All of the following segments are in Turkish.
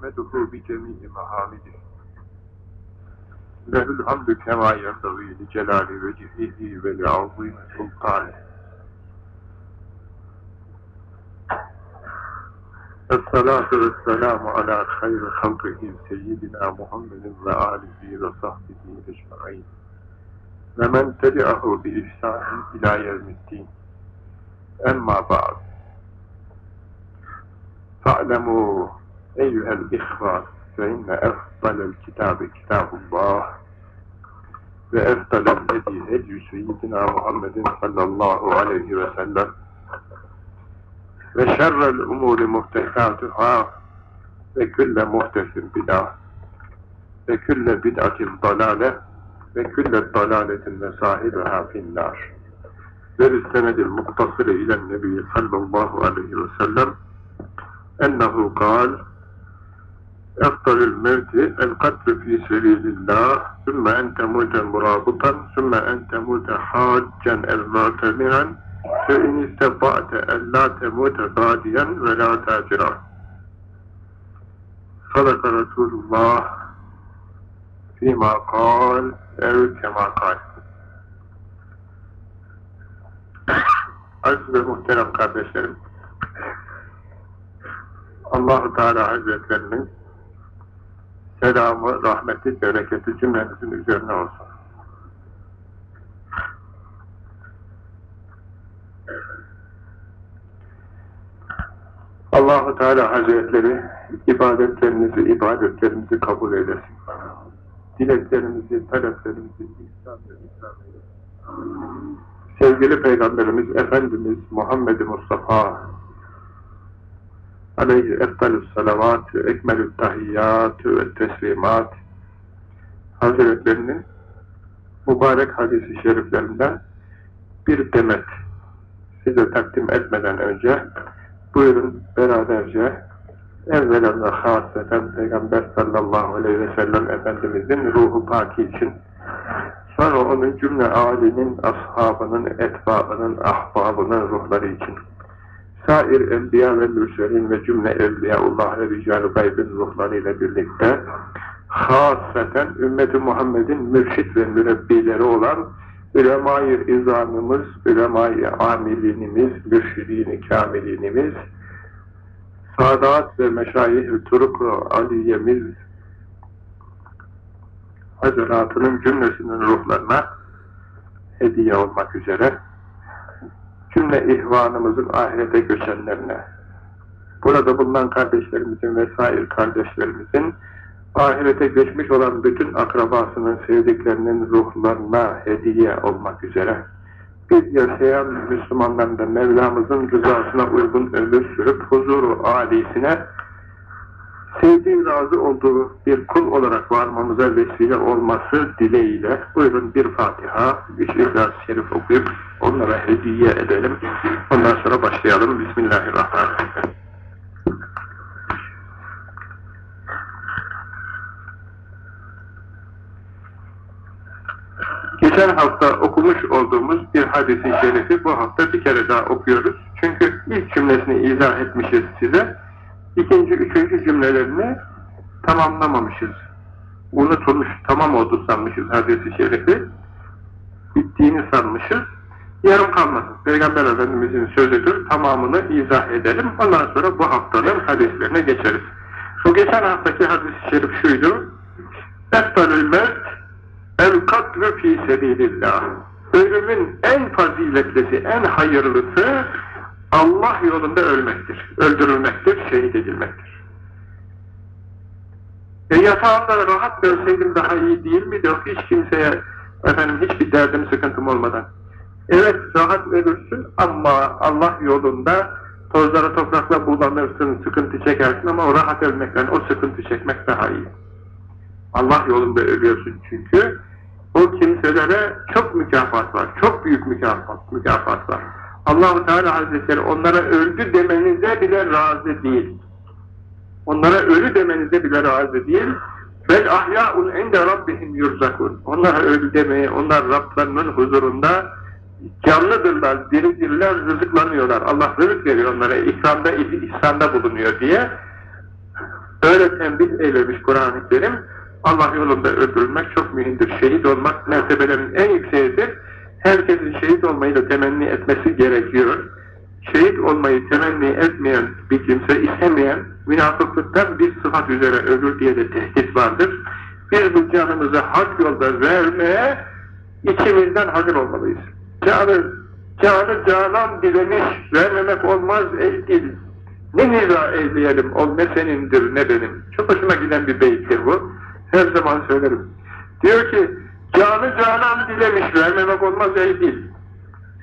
نحمدك بجميع محامده له الحمد كما ينبغي لجلال وجهه ولعظيم سلطانه. الصلاة والسلام على خير خلقه سيدنا محمد وآله وصحبه أجمعين. ومن تبعه بإحسان إلى يوم الدين. أما بعد. فاعلموا bi ihsanin ila yevmiddin. Emma ba'd. Fa'lemû eyyühel ihvan fe inne efdalel kitabi kitabullah ve efdalel hedi hedü seyyidina Muhammedin sallallahu aleyhi ve sellem ve şerrel umuri muhtesatuhâ ve külle muhtesin bidâ ve külle bid'atin dalâle ve külle dalâletin ve sahibiha finnâr ve istemedil muktasılı ilen nebi sallallahu aleyhi ve sellem ennehu kal eftalül mevti el katlu fi sebilillah sümme en temute murabutan sümme en temute haccen el mu'temiren fe in isteba'te en la temute gadiyen ve la tacira sadaka Resulullah fîmâ kal ev kemâ kal Aziz ve muhterem kardeşlerim Allahu Teala Hazretlerinin selamı, rahmeti, bereketi cümlenizin üzerine olsun. Allahu Teala Hazretleri ibadetlerinizi, ibadetlerimizi kabul eylesin. Dileklerimizi, taleplerimizi ihsan. Sevgili Peygamberimiz Efendimiz Muhammed Mustafa aleyhi eftalü salavat ve ekmelü tahiyyat ve teslimat Hazretlerinin mübarek hadisi şeriflerinden bir demet size takdim etmeden önce buyurun beraberce evvelen ve hasreten Peygamber sallallahu aleyhi ve sellem Efendimizin ruhu paki için sonra onun cümle âlinin, ashabının, etbaının, ahbabının ruhları için sair enbiya ve mürselin ve cümle evliyaullah ve rical-i gaybin ruhlarıyla birlikte hasreten ümmeti Muhammed'in mürşit ve mürebbileri olan ulema-i izamımız, ulema-i amilinimiz, mürşidini kamilinimiz, Sadat ve Meşayih-i Turuk-u Aliyemiz Hazretlerinin cümlesinin ruhlarına hediye olmak üzere cümle ihvanımızın ahirete göçenlerine. Burada bulunan kardeşlerimizin vesaire kardeşlerimizin ahirete göçmüş olan bütün akrabasının sevdiklerinin ruhlarına hediye olmak üzere biz yaşayan Müslümanların da Mevlamızın rızasına uygun ömür sürüp huzuru âlisine sevdiği razı olduğu bir kul olarak varmamıza vesile olması dileğiyle buyurun bir Fatiha, üç İhlas-ı Şerif okuyup onlara hediye edelim. Ondan sonra başlayalım. Bismillahirrahmanirrahim. Geçen hafta okumuş olduğumuz bir hadisi şerifi bu hafta bir kere daha okuyoruz. Çünkü ilk cümlesini izah etmişiz size. İkinci, üçüncü cümlelerini tamamlamamışız. Unutulmuş, tamam oldu sanmışız hadisi şerifi. Bittiğini sanmışız. Yarım kalmasın. Peygamber Efendimizin sözüdür. Tamamını izah edelim. Ondan sonra bu haftanın hadislerine geçeriz. Bu geçen haftaki hadis-i şerif şuydu. Eftalül mevt el katlu fi sebilillah. Ölümün en faziletlisi, en hayırlısı Allah yolunda ölmektir, öldürülmektir, şehit edilmektir. E yatağımda rahat ölseydim daha iyi değil miydi? Yok hiç kimseye, efendim hiçbir derdim, sıkıntım olmadan. Evet rahat ölürsün ama Allah yolunda tozlara toprakla bulanırsın, sıkıntı çekersin ama o rahat ölmekten o sıkıntı çekmek daha iyi. Allah yolunda ölüyorsun çünkü o kimselere çok mükafat var, çok büyük mükafat, mükafat var. Allahu Teala Hazretleri onlara öldü demenize bile razı değil. Onlara ölü demenize bile razı değil. Bel ahya'un ende rabbihim yurzakun. Onlara ölü demeye, onlar Rablarının huzurunda canlıdırlar, diridirler, rızıklanıyorlar. Allah rızık veriyor onlara, ikramda, ihsanda bulunuyor diye. Öyle tembih eylemiş Kur'an-ı Kerim. Allah yolunda öldürülmek çok mühimdir. Şehit olmak mertebelerin en yükseğidir. Herkesin şehit olmayı da temenni etmesi gerekiyor. Şehit olmayı temenni etmeyen bir kimse, istemeyen, münafıklıktan bir sıfat üzere ölür diye de tehdit vardır. Biz bu canımızı hak yolda vermeye içimizden hazır olmalıyız. Canı, canı canan dilemiş, vermemek olmaz ey dil. Ne niza eyleyelim, ol ne senindir ne benim. Çok hoşuma giden bir beyittir bu. Her zaman söylerim. Diyor ki, canı canan dilemiş, vermemek olmaz ey dil.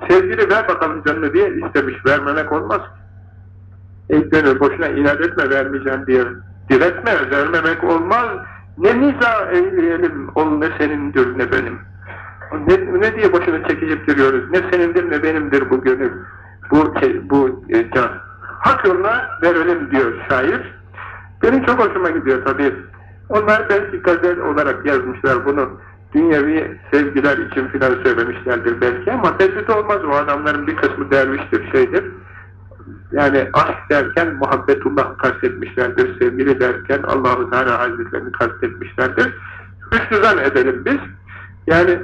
Sevgili ver bakalım canını diye istemiş, vermemek olmaz. Ey gönül boşuna inat etme, vermeyeceğim diye diretme, vermemek olmaz. Ne niza eyleyelim, ol ne senindir ne benim. Ne, ne diye boşuna çekicip duruyoruz, ne senindir ne benimdir bu gönül, bu, bu e, can. Hak yoluna verelim diyor şair. Benim çok hoşuma gidiyor tabii. Onlar belki gazel olarak yazmışlar bunu. Dünyevi sevgiler için filan söylemişlerdir belki ama tehdit olmaz. O adamların bir kısmı derviştir, şeydir. Yani aşk derken muhabbetullah kastetmişlerdir, sevgili derken Allah-u Teala Hazretlerini kastetmişlerdir. Hüsnüzan edelim biz. Yani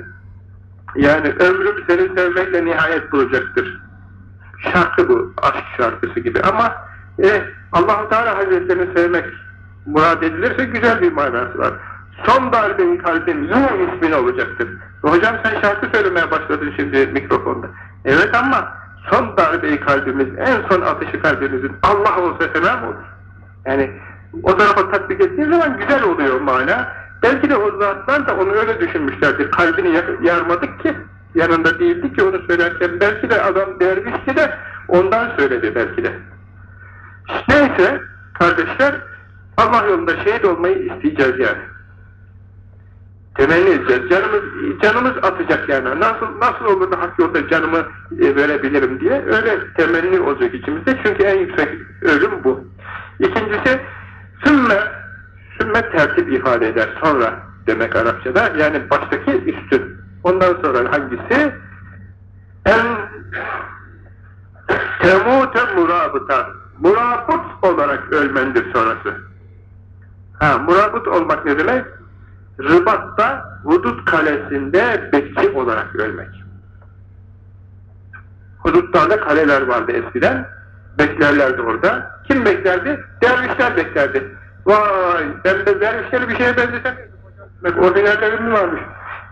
yani ömrüm seni sevmekle nihayet bulacaktır. Şarkı bu, aşk şarkısı gibi ama e, Allah-u Teala Hazretlerini sevmek murad edilirse güzel bir manası var. Son darbeyi kalbim Yuh ismin olacaktır. Hocam sen şarkı söylemeye başladın şimdi mikrofonda. Evet ama son darbeyi kalbimiz, en son atışı kalbimizin Allah olsa selam olur. Yani o tarafa tatbik ettiğin zaman güzel oluyor mana. Belki de o zatlar da onu öyle düşünmüşlerdir. Kalbini yarmadık ki, yanında değildi ki onu söylerken. Belki de adam dervişti de ondan söyledi belki de. Neyse kardeşler, Allah yolunda şehit olmayı isteyeceğiz yani. Temenni edeceğiz. Canımız, canımız atacak yani. Nasıl nasıl olur da hak yolda canımı e, verebilirim diye öyle temenni olacak içimizde. Çünkü en yüksek ölüm bu. İkincisi sümme sümme tertip ifade eder. Sonra demek Arapçada. Yani baştaki üstün. Ondan sonra hangisi? En temute murabıtan. Murabıt olarak ölmendir sonrası. Ha, murabıt olmak ne demek? Rıbat'ta hudut kalesinde bekçi olarak ölmek. Hudutlarda kaleler vardı eskiden. Beklerlerdi orada. Kim beklerdi? Dervişler beklerdi. Vay! Ben de dervişleri bir şeye benzetemedim hocam. Orijinallerim mi varmış?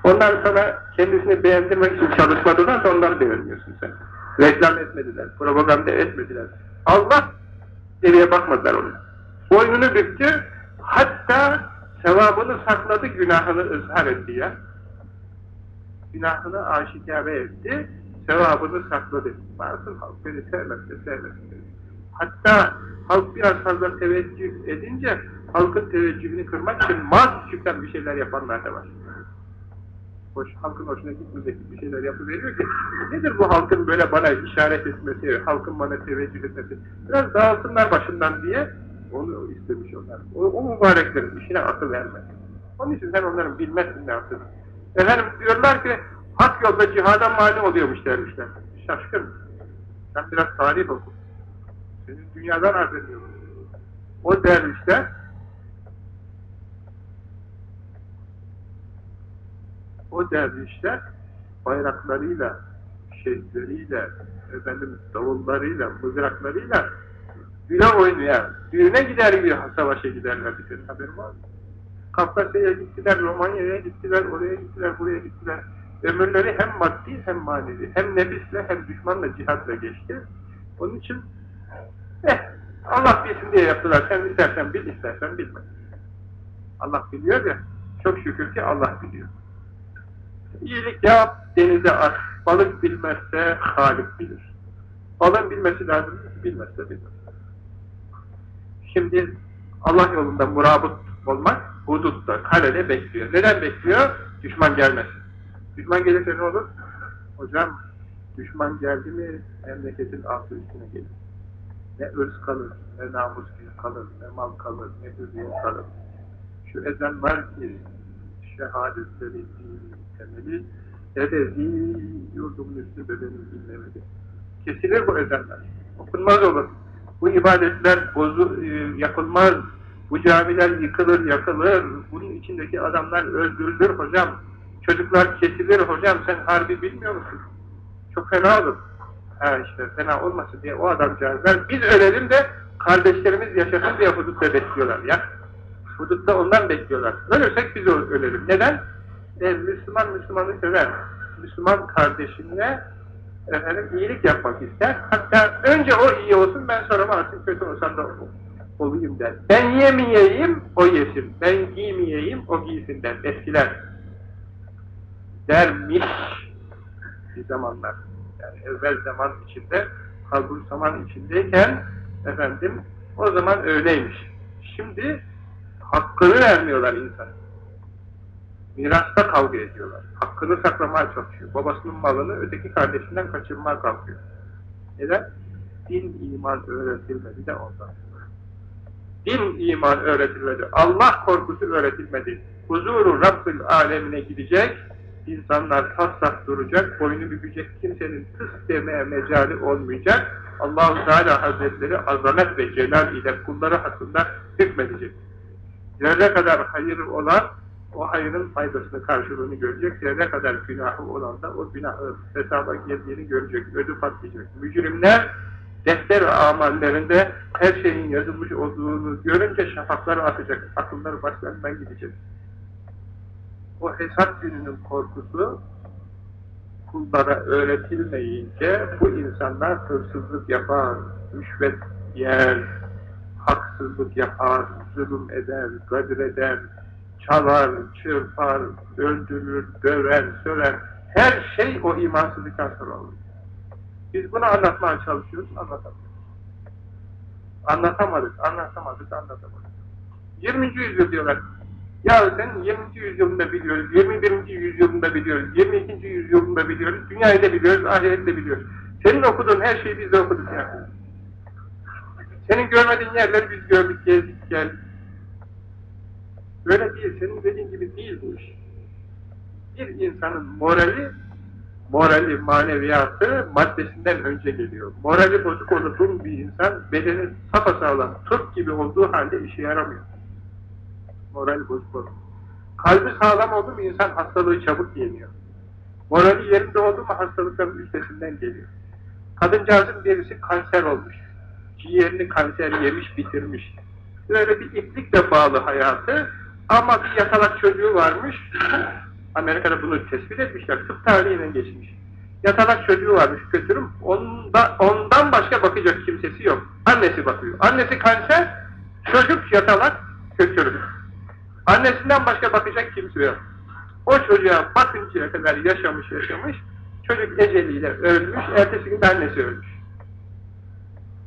Onlar sana kendisini beğendirmek için çalışmadılar da onları beğenmiyorsun sen. Reklam etmediler, propaganda etmediler. Allah geriye bakmadılar onu. Boynunu büktü, hatta sevabını sakladı, günahını ızhar etti ya. Günahını aşikare etti, sevabını sakladı. Varsın halk beni sevmezse sevmesin. Hatta halk biraz fazla teveccüh edince, halkın teveccühünü kırmak için mahsusçuktan bir şeyler yapanlar da var. Hoş, halkın hoşuna gitmeyecek bir şeyler yapıveriyor ki, nedir bu halkın böyle bana işaret etmesi, halkın bana teveccüh etmesi, biraz dağılsınlar başından diye onu istemiş onlar. O, o mübareklerin işine akıl vermez. Onun için sen onların bilmezsin ne yaptığını. Efendim diyorlar ki hak yolda cihada mani oluyormuş dermişler. Şaşkın. Sen biraz tarih oku. Senin dünyadan arz ediyorum. O dervişler o dervişler bayraklarıyla, şehitleriyle, efendim davullarıyla, mızraklarıyla güne oynayan, düğüne gider gibi savaşa giderlerdi senin haberin var mı? Kafkasya'ya gittiler, Romanya'ya gittiler, oraya gittiler, buraya gittiler. Ömürleri hem maddi hem manevi, hem nefisle hem düşmanla cihatla geçti. Onun için eh, Allah bilsin diye yaptılar. Sen istersen bil, istersen bilme. Allah biliyor ya, çok şükür ki Allah biliyor. İyilik yap, denize at. Balık bilmezse Halik bilir. Balığın bilmesi lazım, bilmezse bilmez. Şimdi Allah yolunda murabıt olmak hudutta, kalede bekliyor. Neden bekliyor? Düşman gelmesin. Düşman gelirse ne olur? Hocam, düşman geldi mi memleketin altı üstüne gelir. Ne ırz kalır, ne namus kalır, ne mal kalır, ne hürriyet kalır. Şu ezan var ki, şehadetleri temeli, ebedi yurdumun üstü bedenim dinlemedi. Kesilir bu ezanlar. Okunmaz olur. Bu ibadetler bozu, e, yapılmaz. Bu camiler yıkılır, yakılır, bunun içindeki adamlar öldürülür hocam, çocuklar kesilir hocam, sen harbi bilmiyor musun? Çok fena olur. Ha işte fena olmasın diye o adamcağızlar, biz ölelim de kardeşlerimiz yaşasın diye hudutta bekliyorlar ya. Hudutta ondan bekliyorlar. Ölürsek biz ölelim. Neden? E, Müslüman Müslümanı sever. Müslüman kardeşine efendim, iyilik yapmak ister. Hatta önce o iyi olsun, ben sonra artık kötü olsam da olayım der. Ben yemeyeyim, o yesin. Ben giymeyeyim, o giysin der. Eskiler dermiş bir zamanlar. Yani evvel zaman içinde, kalbur zaman içindeyken efendim o zaman öyleymiş. Şimdi hakkını vermiyorlar insan. Mirasta kavga ediyorlar. Hakkını saklamaya çalışıyor. Babasının malını öteki kardeşinden kaçırmaya kalkıyor. Neden? Din, iman öğretilmedi de ondan. Din, iman öğretilmedi. Allah korkusu öğretilmedi. Huzuru Rabbül alemine gidecek, insanlar tas duracak, boynu bükecek, kimsenin tıs demeye mecali olmayacak. Allahu Teala Hazretleri azamet ve celal ile kulları hakkında hükmedecek. Zerre kadar hayır olan o hayırın faydasını, karşılığını görecek. Zerre kadar günahı olan da o günahı hesaba girdiğini görecek, ödü patlayacak. Mücrimler defter amallerinde her şeyin yazılmış olduğunu görünce şafaklar atacak, akılları başlarından gidecek. O hesap gününün korkusu kullara öğretilmeyince bu insanlar hırsızlık yapar, rüşvet yer, haksızlık yapar, zulüm eder, gadir eder, çalar, çırpar, öldürür, döver, söver. Her şey o imansızlıktan sonra olur. Biz bunu anlatmaya çalışıyoruz, anlatamıyoruz. Anlatamadık, anlatamadık, anlatamadık. 20. yüzyıl diyorlar. Ya sen 20. yüzyılında biliyoruz, 21. yüzyılında biliyoruz, 22. yüzyılında biliyoruz, dünyayı da biliyoruz, ahireti de biliyoruz. Senin okuduğun her şeyi biz de okuduk ya. Senin görmediğin yerleri biz gördük, gezdik, geldik. Böyle değil, senin dediğin gibi değil bu iş. Bir insanın morali, morali, maneviyatı maddesinden önce geliyor. Morali bozuk olduğun bir insan, bedeni sapasağlam, turp gibi olduğu halde işe yaramıyor. Morali bozuk olur. Kalbi sağlam oldu mu insan hastalığı çabuk yeniyor. Morali yerinde oldu mu hastalıkların üstesinden geliyor. Kadıncağızın birisi kanser olmuş. Ciğerini kanser yemiş, bitirmiş. Böyle bir iplikle bağlı hayatı ama bir yatalak çocuğu varmış. Amerika'da bunu tespit etmişler. Tıp tarihine geçmiş. Yatalak çocuğu varmış götürüm. Onda, ondan başka bakacak kimsesi yok. Annesi bakıyor. Annesi kanser, çocuk yatalak götürüm. Annesinden başka bakacak kimse yok. O çocuğa bakıncaya kadar yaşamış yaşamış, çocuk eceliyle ölmüş, ertesi gün annesi ölmüş.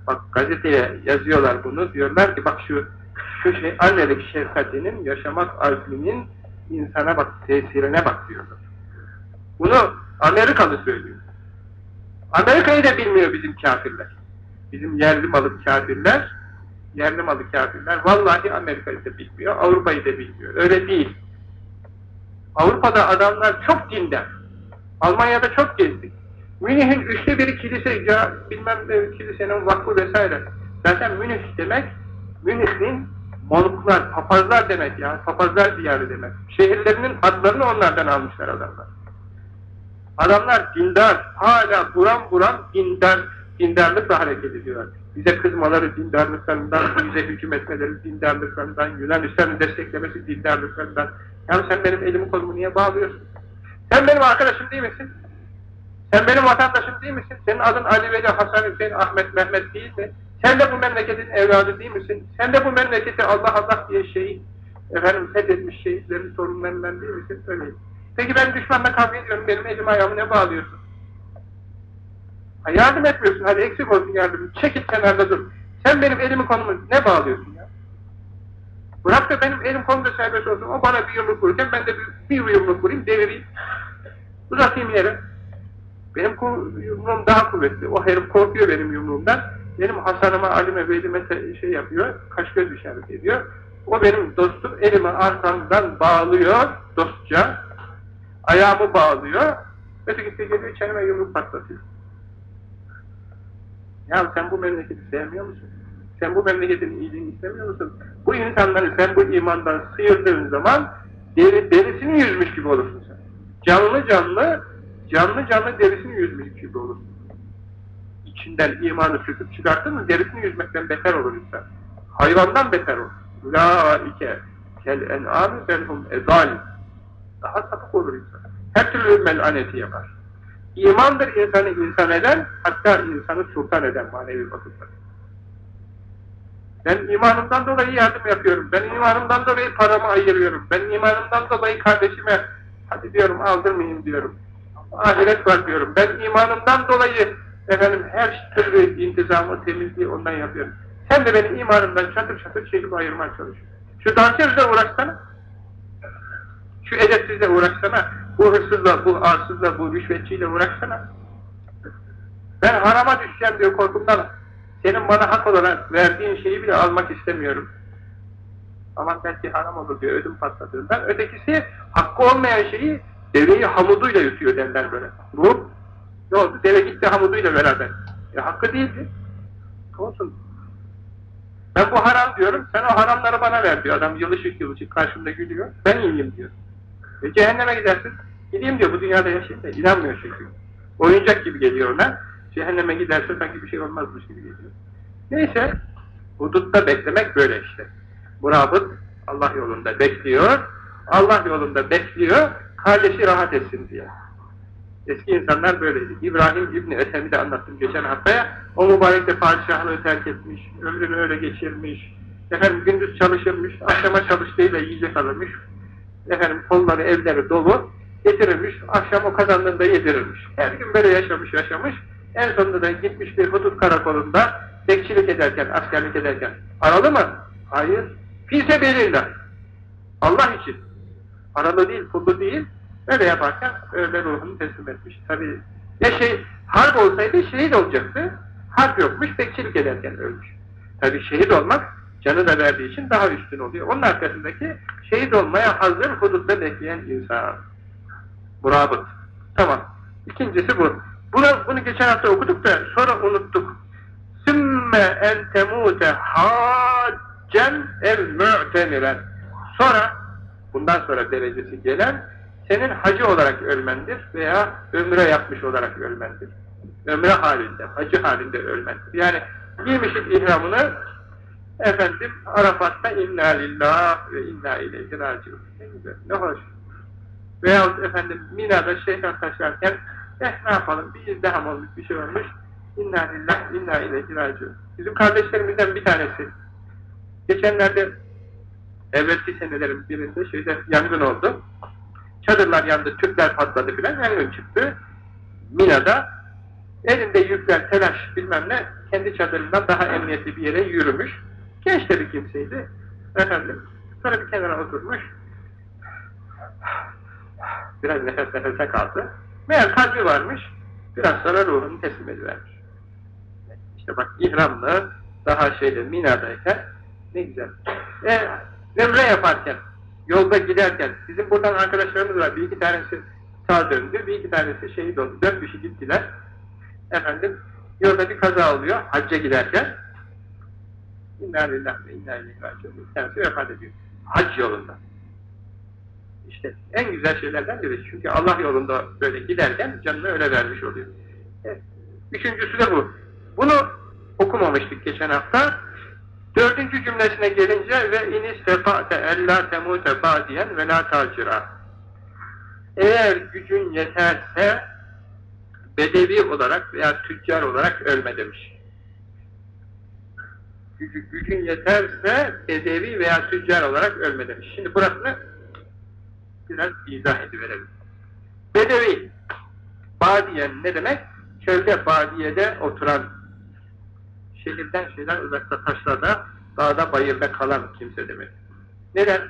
Bak gazeteye yazıyorlar bunu, diyorlar ki bak şu şu şey annelik şefkatinin, yaşamak azminin insana bak, tesirine bak diyorlar. Bunu Amerikalı söylüyor. Amerika'yı da bilmiyor bizim kafirler. Bizim yerli malı kafirler, yerli malı kafirler, vallahi Amerika'yı da bilmiyor, Avrupa'yı da bilmiyor. Öyle değil. Avrupa'da adamlar çok dindar. Almanya'da çok gezdik. Münih'in üçte biri kilise, ya bilmem ne kilisenin vakfı vesaire. Zaten Münih demek, Münih'in monuklar, papazlar demek ya, papazlar diyarı demek. Şehirlerinin adlarını onlardan almışlar adamlar. Adamlar dindar, hala buram buram dindar, dindarlıkla hareket ediyorlar. Bize kızmaları dindarlıklarından, bize hücum etmeleri dindarlıklarından, Yunanistan'ı desteklemesi dindarlıklarından. Yani sen benim elimi kolumu niye bağlıyorsun? Sen benim arkadaşım değil misin? Sen benim vatandaşım değil misin? Senin adın Ali Veli, Hasan Hüseyin, Ahmet, Mehmet değil mi? Sen de bu memleketin evladı değil misin? Sen de bu memleketi Allah Allah diye şehit, efendim fethetmiş şehitlerin sorunlarından değil misin? Öyleyim. Peki ben düşmanla kavga ediyorum, benim elim ayağımı ne bağlıyorsun? Ha, yardım etmiyorsun, hadi eksik olsun yardım. Çekil kenarda dur. Sen benim elimi konumu ne bağlıyorsun ya? Bırak da benim elim kolumda serbest olsun, o bana bir yumruk vururken ben de bir, bir yumruk vurayım, devireyim. Uzatayım yere. Benim yumruğum daha kuvvetli. O herif korkuyor benim yumruğumdan. Benim Hasan'ıma, Ali'me, Veli'me şey yapıyor, kaş göz işaret ediyor. O benim dostum, elimi arkamdan bağlıyor dostça. Ayağımı bağlıyor. Ötekisi geliyor, çeneme yumruk patlatıyor. Ya sen bu memleketi sevmiyor musun? Sen bu memleketin iyiliğini istemiyor musun? Bu insanları sen bu imandan sıyırdığın zaman deri, derisini yüzmüş gibi olursun sen. Canlı canlı, canlı canlı derisini yüzmüş gibi olursun. İçinden imanı söküp çıkarttın mı derisini yüzmekten beter olur insan. Hayvandan beter olur. La ike kel en'âmi belhum ezalim. Daha sapık olur insan. Her türlü melaneti yapar. İmandır insanı insan eden, hatta insanı sultan eden manevi bakımda. Ben imanımdan dolayı yardım yapıyorum. Ben imanımdan dolayı paramı ayırıyorum. Ben imanımdan dolayı kardeşime hadi diyorum aldırmayayım diyorum. Ahiret var diyorum. Ben imanımdan dolayı efendim her türlü intizamı, temizliği ondan yapıyorum. Sen de benim imanımdan çatır çatır çekip ayırmaya çalışıyorsun. Şu dansözle uğraşsana. Şu edepsizle uğraşsana. Bu hırsızla, bu arsızla, bu rüşvetçiyle uğraşsana. Ben harama düşeceğim diyor korkumdan. Senin bana hak olarak verdiğin şeyi bile almak istemiyorum. Ama belki haram olur diyor, ödüm patladığından. Ötekisi hakkı olmayan şeyi deveyi hamuduyla yutuyor derler böyle. Bu ne oldu? Deve gitti hamuduyla beraber. E hakkı değildi. Olsun. Ben bu haram diyorum, sen o haramları bana ver diyor. Adam yılışık yılışık karşımda gülüyor. Ben yiyeyim diyor. E cehenneme gidersin. Gideyim diyor, bu dünyada yaşayayım da. İnanmıyor çünkü. Oyuncak gibi geliyor ona. Cehenneme giderse sanki bir şey olmazmış gibi geliyor. Neyse, hudutta beklemek böyle işte. Murabıt Allah yolunda bekliyor, Allah yolunda bekliyor, kardeşi rahat etsin diye. Eski insanlar böyleydi. İbrahim İbni Ethem'i de anlattım geçen haftaya. O mübarek de padişahlığı terk etmiş, ömrünü öyle geçirmiş. Efendim gündüz çalışırmış, akşama çalıştığıyla yiyecek alırmış. Efendim kolları, evleri dolu getirirmiş, akşam o kazandığında yedirirmiş. Her gün böyle yaşamış yaşamış. En sonunda da gitmiş bir hudut karakolunda bekçilik ederken, askerlik ederken. Aralı mı? Hayır. Fise belirler. Allah için. Aralı değil, pullu değil. Öyle yaparken öyle ruhunu teslim etmiş. Tabi ya şey, harp olsaydı şehit olacaktı. Harp yokmuş, bekçilik ederken ölmüş. Tabi şehit olmak canı da verdiği için daha üstün oluyor. Onun arkasındaki şehit olmaya hazır hudutta bekleyen insan. Murabıt. Tamam. İkincisi bu. Bunu, bunu geçen hafta okuduk da sonra unuttuk. Sümme en temute haccen ev mu'temiren. Sonra, bundan sonra derecesi gelen, senin hacı olarak ölmendir veya ömre yapmış olarak ölmendir. Ömre halinde, hacı halinde ölmendir. Yani giymişik ihramını, efendim Arafat'ta inna lillah ve inna ileyhi raciun. Ne güzel, ne hoş. Veyahut efendim Mina'da şeytan taşlarken eh ne yapalım bir izdiham olmuş bir şey olmuş. İnna lillah inna ileyhi raciun. Bizim kardeşlerimizden bir tanesi. Geçenlerde evvelki senelerin birinde şeyde yangın oldu. Çadırlar yandı, tüpler patladı filan yangın çıktı. Mina'da elinde yükler, telaş bilmem ne kendi çadırından daha emniyetli bir yere yürümüş. Genç de bir kimseydi. Efendim, sonra bir kenara oturmuş. Biraz nefes nefese kaldı. Meğer kalbi varmış, biraz sonra ruhunu teslim edivermiş. İşte bak ihramlı, daha şeyde Mina'dayken ne güzel. E, ömre yaparken, yolda giderken, bizim buradan arkadaşlarımız var, bir iki tanesi sağ döndü, bir iki tanesi şehit oldu, dört kişi gittiler. Efendim, yolda bir kaza oluyor, hacca giderken, İnna lillahi ve inna ileyhi raciun. Kendisi vefat ediyor. Hac yolunda. İşte en güzel şeylerden biri. Çünkü Allah yolunda böyle giderken canını öyle vermiş oluyor. Evet. Üçüncüsü de bu. Bunu okumamıştık geçen hafta. Dördüncü cümlesine gelince ve inis tefa'te ella temute ba'diyen ve la tacira. Eğer gücün yeterse bedevi olarak veya tüccar olarak ölme demiş. Gücü, gücün yeterse bedevi veya tüccar olarak ölme demiş. Şimdi burasını biraz izah ediverelim. Bedevi, badiyen ne demek? Çölde, badiyede oturan, şehirden şeyden uzakta taşlarda, dağda, bayırda kalan kimse demek. Neden?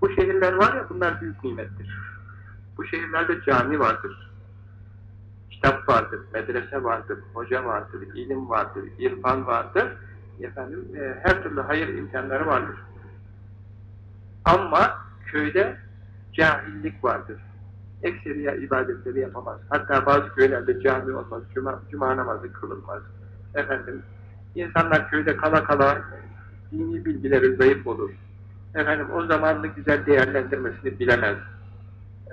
Bu şehirler var ya, bunlar büyük nimettir. Bu şehirlerde cami vardır, kitap vardır, medrese vardır, hoca vardır, ilim vardır, irfan vardır, efendim, e, her türlü hayır imkanları vardır. Ama köyde cahillik vardır. Ekseriya ibadetleri yapamaz. Hatta bazı köylerde cami olmaz, cuma, cuma namazı kılınmaz. Efendim, insanlar köyde kala kala dini bilgileri zayıf olur. Efendim, o zamanını güzel değerlendirmesini bilemez.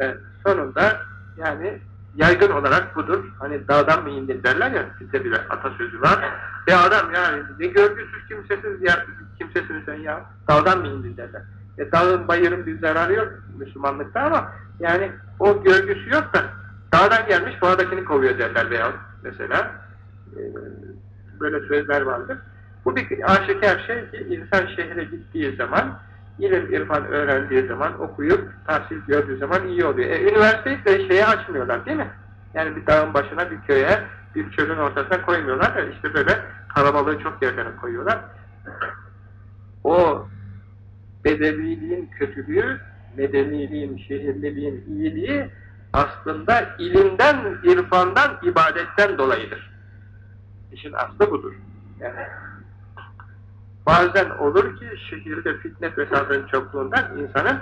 E, sonunda yani yaygın olarak budur. Hani dağdan mı indin derler ya, bizde bir atasözü var. E adam ya ne görgüsüz kimsesiz ya, kimsesin sen ya, dağdan mı indin derler. E dağın bayırın bir zararı yok Müslümanlıkta ama yani o görgüsü yok da dağdan gelmiş bağdakini kovuyor derler veya mesela e, böyle sözler vardır. Bu bir aşikar şey ki insan şehre gittiği zaman ilim irfan öğrendiği zaman okuyup tahsil gördüğü zaman iyi oluyor. E, üniversiteyi de şeye açmıyorlar değil mi? Yani bir dağın başına bir köye bir çölün ortasına koymuyorlar da işte böyle kalabalığı çok yerlere koyuyorlar. O bedeviliğin kötülüğü, medeniliğin, şehirliliğin iyiliği aslında ilimden, irfandan, ibadetten dolayıdır. İşin aslı budur. Yani bazen olur ki şehirde fitne fesadın çokluğundan insanın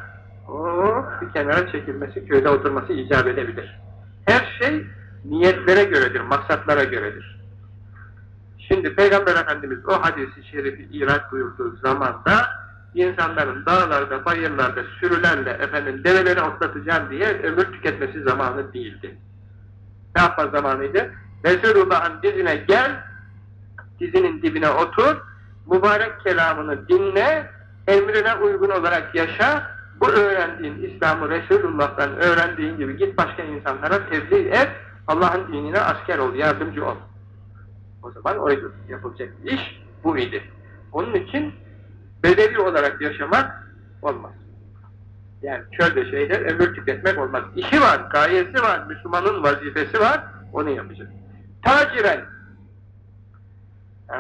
o bir kenara çekilmesi, köyde oturması icap edebilir. Her şey niyetlere göredir, maksatlara göredir. Şimdi Peygamber Efendimiz o hadisi şerifi irat buyurduğu zamanda insanların dağlarda, bayırlarda sürülerle efendim develeri otlatacağım diye ömür tüketmesi zamanı değildi. Ne yapma zamanıydı? Resulullah'ın dizine gel, dizinin dibine otur, mübarek kelamını dinle, emrine uygun olarak yaşa, bu öğrendiğin İslam'ı Resulullah'tan öğrendiğin gibi git başka insanlara tebliğ et, Allah'ın dinine asker ol, yardımcı ol. O zaman oydu. Yapılacak iş bu idi. Onun için bedevi olarak yaşamak olmaz. Yani çölde şeyde ömür tüketmek olmaz. İşi var, gayesi var, Müslümanın vazifesi var, onu yapacak. Taciren. Ee,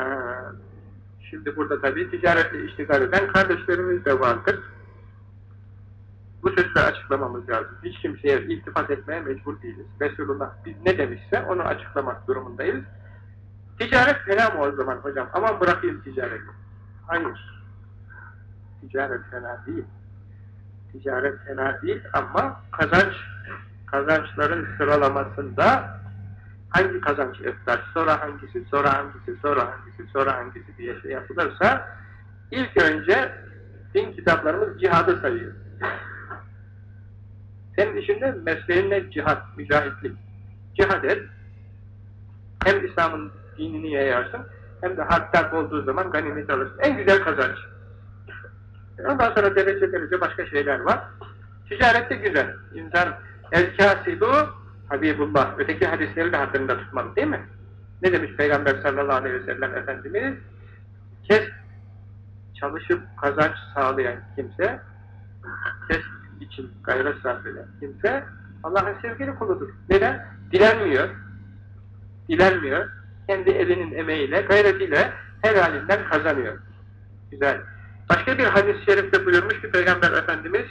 şimdi burada tabii ticaretle iştigal eden kardeşlerimiz de vardır. Bu sözleri açıklamamız lazım. Hiç kimseye iltifat etmeye mecbur değiliz. Resulullah biz ne demişse onu açıklamak durumundayız. Ticaret fena mı o zaman hocam? Aman bırakayım ticareti. Hayır. Ticaret fena değil. Ticaret fena değil ama kazanç kazançların sıralamasında hangi kazanç öfler, sonra hangisi, sonra hangisi, sonra hangisi, sonra hangisi diye şey yapılırsa ilk önce din kitaplarımız cihadı sayıyor. Senin işinde mesleğin ne? Cihat, mücahitlik. Cihad et. Hem İslam'ın dinini yayarsın, hem de harp olduğu zaman ganimet alırsın. En güzel kazanç. Ondan sonra derece derece başka şeyler var. Ticaret de güzel. İnsan el-kâsibu Habibullah. Öteki hadisleri de hatırında tutmalı değil mi? Ne demiş Peygamber sallallahu aleyhi ve sellem Efendimiz? Kes çalışıp kazanç sağlayan kimse, kes için gayret sarf eden kimse Allah'ın sevgili kuludur. Neden? Dilenmiyor. Dilenmiyor. Kendi elinin emeğiyle, gayretiyle helalinden kazanıyor. Güzel. Başka bir hadis-i şerifte buyurmuş ki Peygamber Efendimiz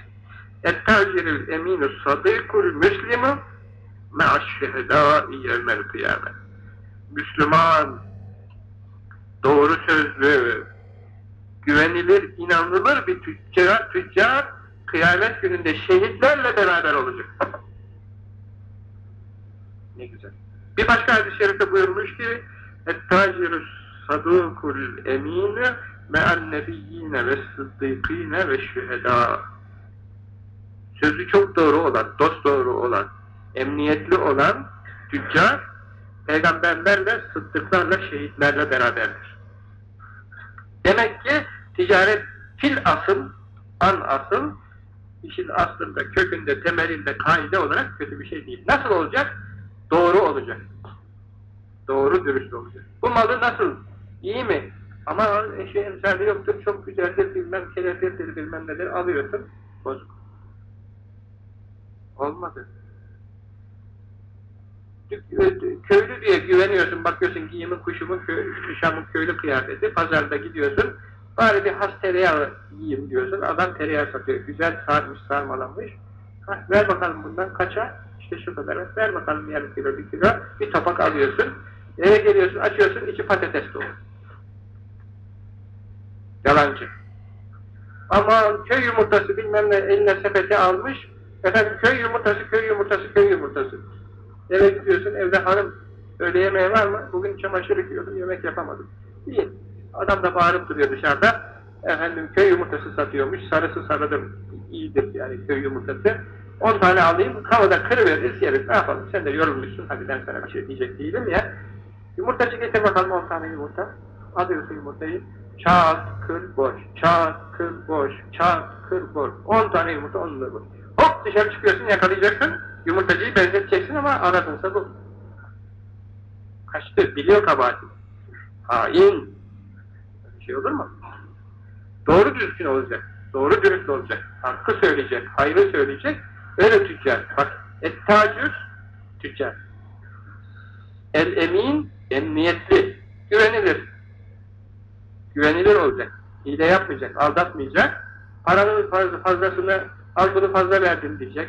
اَتَّاجِرِ الْاَم۪ينُ الصَّدِيقُ الْمُسْلِمُ مَعَ الشَّهَدَاءِ يَوْمَ الْقِيَامَةِ Müslüman, doğru sözlü, güvenilir, inanılır bir tüccar, tüccar kıyamet gününde şehitlerle beraber olacak. Ne güzel. Bir başka hadis-i şerifte buyurmuş ki اَتَّاجِرُ الصَّدُوكُ الْاَم۪ينُ me'an nebiyyine ve sıddıkine ve şühedâ sözü çok doğru olan, dost doğru olan, emniyetli olan tüccar peygamberlerle, sıddıklarla, şehitlerle beraberdir. Demek ki ticaret fil asıl, an asıl, işin aslında, kökünde, temelinde, kaide olarak kötü bir şey değil. Nasıl olacak? Doğru olacak. Doğru dürüst olacak. Bu malı nasıl? İyi mi? Ama eşi emsali yoktur, çok güzeldir, bilmem kelefirdir, bilmem nedir, alıyorsun, bozuk. Olmadı. Köylü diye güveniyorsun, bakıyorsun giyimin, kuşumun, köy, kuşamın köylü kıyafeti, pazarda gidiyorsun, bari bir has tereyağı yiyeyim diyorsun, adam tereyağı satıyor, güzel sarmış, sarmalanmış, Hah, ver bakalım bundan kaça, işte şu kadar, ver bakalım yarım kilo, bir kilo, bir tabak alıyorsun, eve geliyorsun, açıyorsun, içi patates dolu. Yalancı. Ama köy yumurtası bilmem ne eline sepeti almış, Efendim köy yumurtası, köy yumurtası, köy yumurtası. Eve gidiyorsun, evde hanım öğle yemeği var mı? Bugün çamaşır yıkıyordum, yemek yapamadım. İyi. Adam da bağırıp duruyor dışarıda. Efendim köy yumurtası satıyormuş, sarısı sarıdır, iyidir yani köy yumurtası. 10 tane alayım, havada kırıveririz, yeriz. Ne yapalım? Sen de yorulmuşsun, hadi ben sana bir şey diyecek değilim ya. Yumurtacı getir bakalım 10 tane yumurta. Alıyorsun yumurtayı. Çat, kır, boş. Çat, kır, boş. Çat, kır, boş. 10 tane yumurta, 10 lira boş. Hop dışarı çıkıyorsun, yakalayacaksın. Yumurtacıyı benzeteceksin ama aradınsa bu. Kaçtı, biliyor kabahati. Hain. Bir şey olur mu? Doğru düzgün olacak. Doğru dürüst olacak. Hakkı söyleyecek, hayrı söyleyecek. Öyle tüccar. Bak, et-tacür, tüccar. El-emin, emniyetli, güvenilir. Güvenilir olacak. Hile yapmayacak, aldatmayacak. Paranın fazlasını, al bunu fazla verdim diyecek.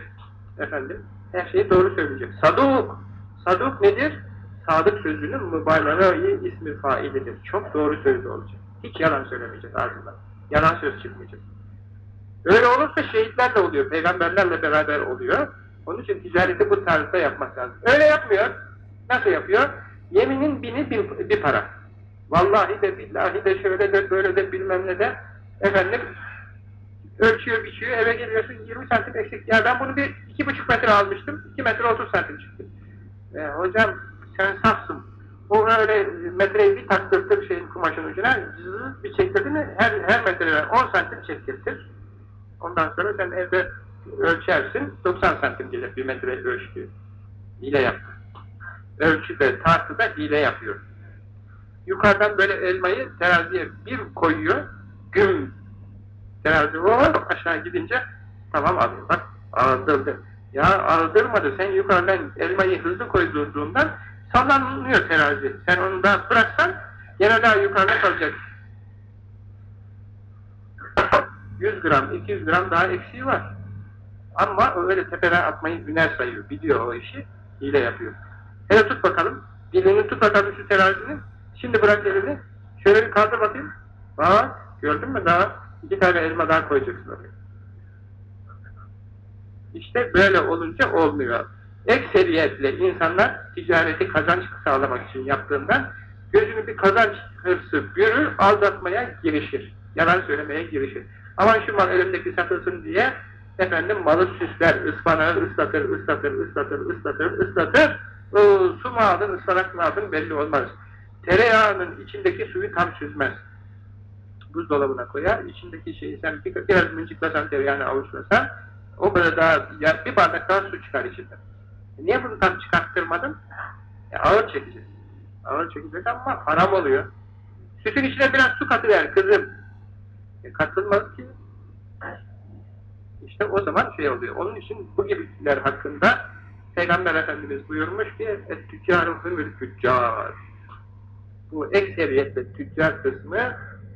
Efendim, her şeyi doğru söyleyecek. Saduk. Saduk nedir? Sadık sözünün mübalağayı ismi failidir. Çok doğru sözlü olacak. Hiç yalan söylemeyecek ağzından. Yalan söz çıkmayacak. Öyle olursa şehitlerle oluyor, peygamberlerle beraber oluyor. Onun için ticareti bu tarzda yapmak lazım. Öyle yapmıyor. Nasıl yapıyor? Yeminin bini bir, bir para. Vallahi de billahi de şöyle de böyle de bilmem ne de efendim ölçüyor biçiyor eve geliyorsun 20 santim eksik. Ya ben bunu bir iki buçuk metre almıştım. 2 metre 30 santim çıktı. E, hocam sen safsın. O öyle metreyi bir taktırtır şeyin kumaşın ucuna cızız bir çektirdi mi her, her metreden 10 santim çektirtir. Ondan sonra sen evde ölçersin 90 santim gelir bir metre ölçtüğü. Hile yaptı. Ölçüde, tartıda hile yapıyor. Yukarıdan böyle elmayı teraziye bir koyuyor, güm. Terazi o aşağı gidince tamam abi bak ağırdırdı. Ya ağırdırmadı. Sen yukarıdan elmayı hızlı koyduğundan sallanıyor terazi. Sen onu da bıraksan gene daha yukarıda kalacak. 100 gram, 200 gram daha eksiği var. Ama öyle tepeden atmayı hüner sayıyor. Biliyor o işi. Hile yapıyor. Hele tut bakalım. Dilini tut bakalım şu terazinin. Şimdi bırak elini. Şöyle bir kaldır bakayım. Bak gördün mü daha iki tane elma daha koyacaksın oraya. İşte böyle olunca olmuyor. Ekseriyetle insanlar ticareti kazanç sağlamak için yaptığından gözünü bir kazanç hırsı bürür, aldatmaya girişir. Yalan söylemeye girişir. Aman şu mal elimdeki satılsın diye efendim malı süsler, ıspanağı ıslatır, ıslatır, ıslatır, ıslatır, ıslatır. Su mu aldın, ıspanak mı aldın belli olmaz. Tereyağının içindeki suyu tam süzmez. Buzdolabına koyar, içindeki şeyi sen bir, biraz mıncıklasan tereyağını avuçlasan, o böyle daha, ya, bir bardak daha su çıkar içinden. E niye bunu tam çıkarttırmadın? E, ağır çekecek. Ağır çekecek ama haram oluyor. Sütün içine biraz su katıver kızım. E, katılmaz ki. İşte o zaman şey oluyor. Onun için bu gibiler hakkında Peygamber Efendimiz buyurmuş ki tüccarun hümül tüccar. Bu ekseriyetle tüccar kısmı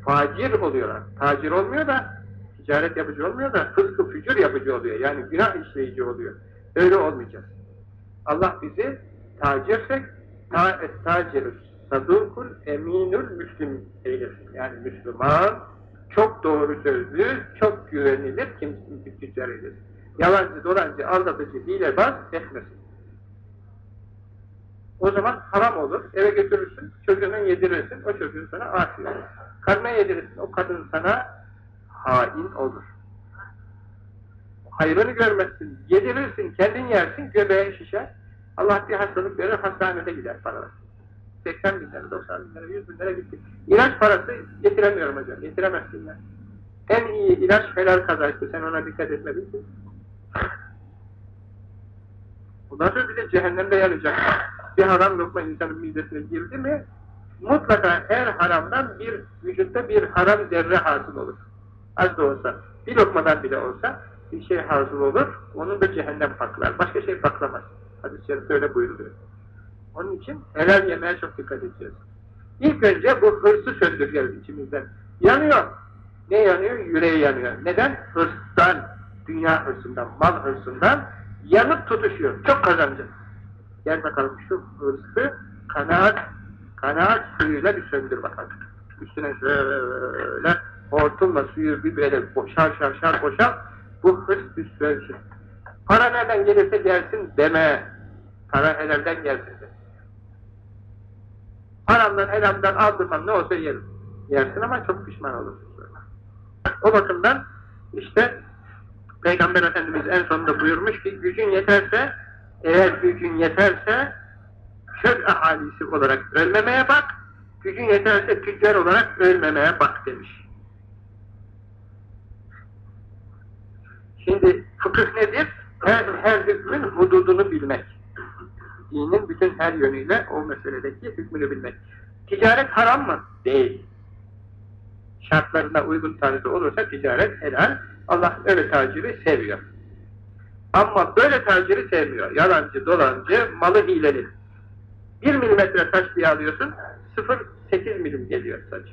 facir oluyorlar. Tacir olmuyor da ticaret yapıcı olmuyor da fıskı fücur yapıcı oluyor. Yani günah işleyici oluyor. Öyle olmayacağız. Allah bizi tacirsek ta tacirus sadukul eminül müslim eylesin. Yani Müslüman çok doğru sözlü, çok güvenilir bir tüccar eylesin. Yalancı, dolancı, aldatıcı, hilebaz etmesin. O zaman haram olur, eve götürürsün, çocuğuna yedirirsin, o çocuğun sana asi olur. Karına yedirirsin, o kadın sana hain olur. Hayrını görmezsin, yedirirsin, kendin yersin, göbeğin şişer. Allah bir hastalık verir, hastanede gider paralar. 80 bin lira, 90 bin lira, 100 bin lira gitti. İlaç parası getiremiyorum hocam, getiremezsin ben. En iyi ilaç helal kazaydı, sen ona dikkat etmedin ki. Bundan sonra bir de cehennemde yanacak. Bir haram lokma insanın midesine girdi mi, mutlaka her haramdan bir vücutta bir haram zerre hasıl olur. Az da olsa, bir lokmadan bile olsa bir şey hasıl olur, onun da cehennem patlar. Başka şey patlamaz. Hadis-i şerifte öyle buyuruluyor. Onun için helal yemeye çok dikkat edeceğiz. İlk önce bu hırsı söndüreceğiz içimizden. Yanıyor. Ne yanıyor? Yüreği yanıyor. Neden? Hırstan, dünya hırsından, mal hırsından yanıp tutuşuyor. Çok kazanacak. Gel bakalım şu hırsı kanaat, kanaat suyuyla bir söndür bakalım. Üstüne şöyle hortumla suyu bir böyle boşar şar şar boşar. Bu hırs bir sönsün. Para nereden gelirse gelsin deme. Para helalden gelsin de. Paramdan helalden aldırmam ne olsa yerim. Yersin ama çok pişman olursun. O bakımdan işte Peygamber Efendimiz en sonunda buyurmuş ki gücün yeterse eğer gücün yeterse çöl ahalisi olarak ölmemeye bak gücün yeterse tüccar olarak ölmemeye bak demiş. Şimdi fıkıh nedir? Her, her hükmün hududunu bilmek. Dinin bütün her yönüyle o meseledeki hükmünü bilmek. Ticaret haram mı? Değil. Şartlarına uygun tarzı olursa ticaret helal. Allah öyle taciri seviyor. Ama böyle taciri sevmiyor. Yalancı, dolancı, malı hileli. Bir milimetre taş diye alıyorsun, 0,8 milim geliyor saç.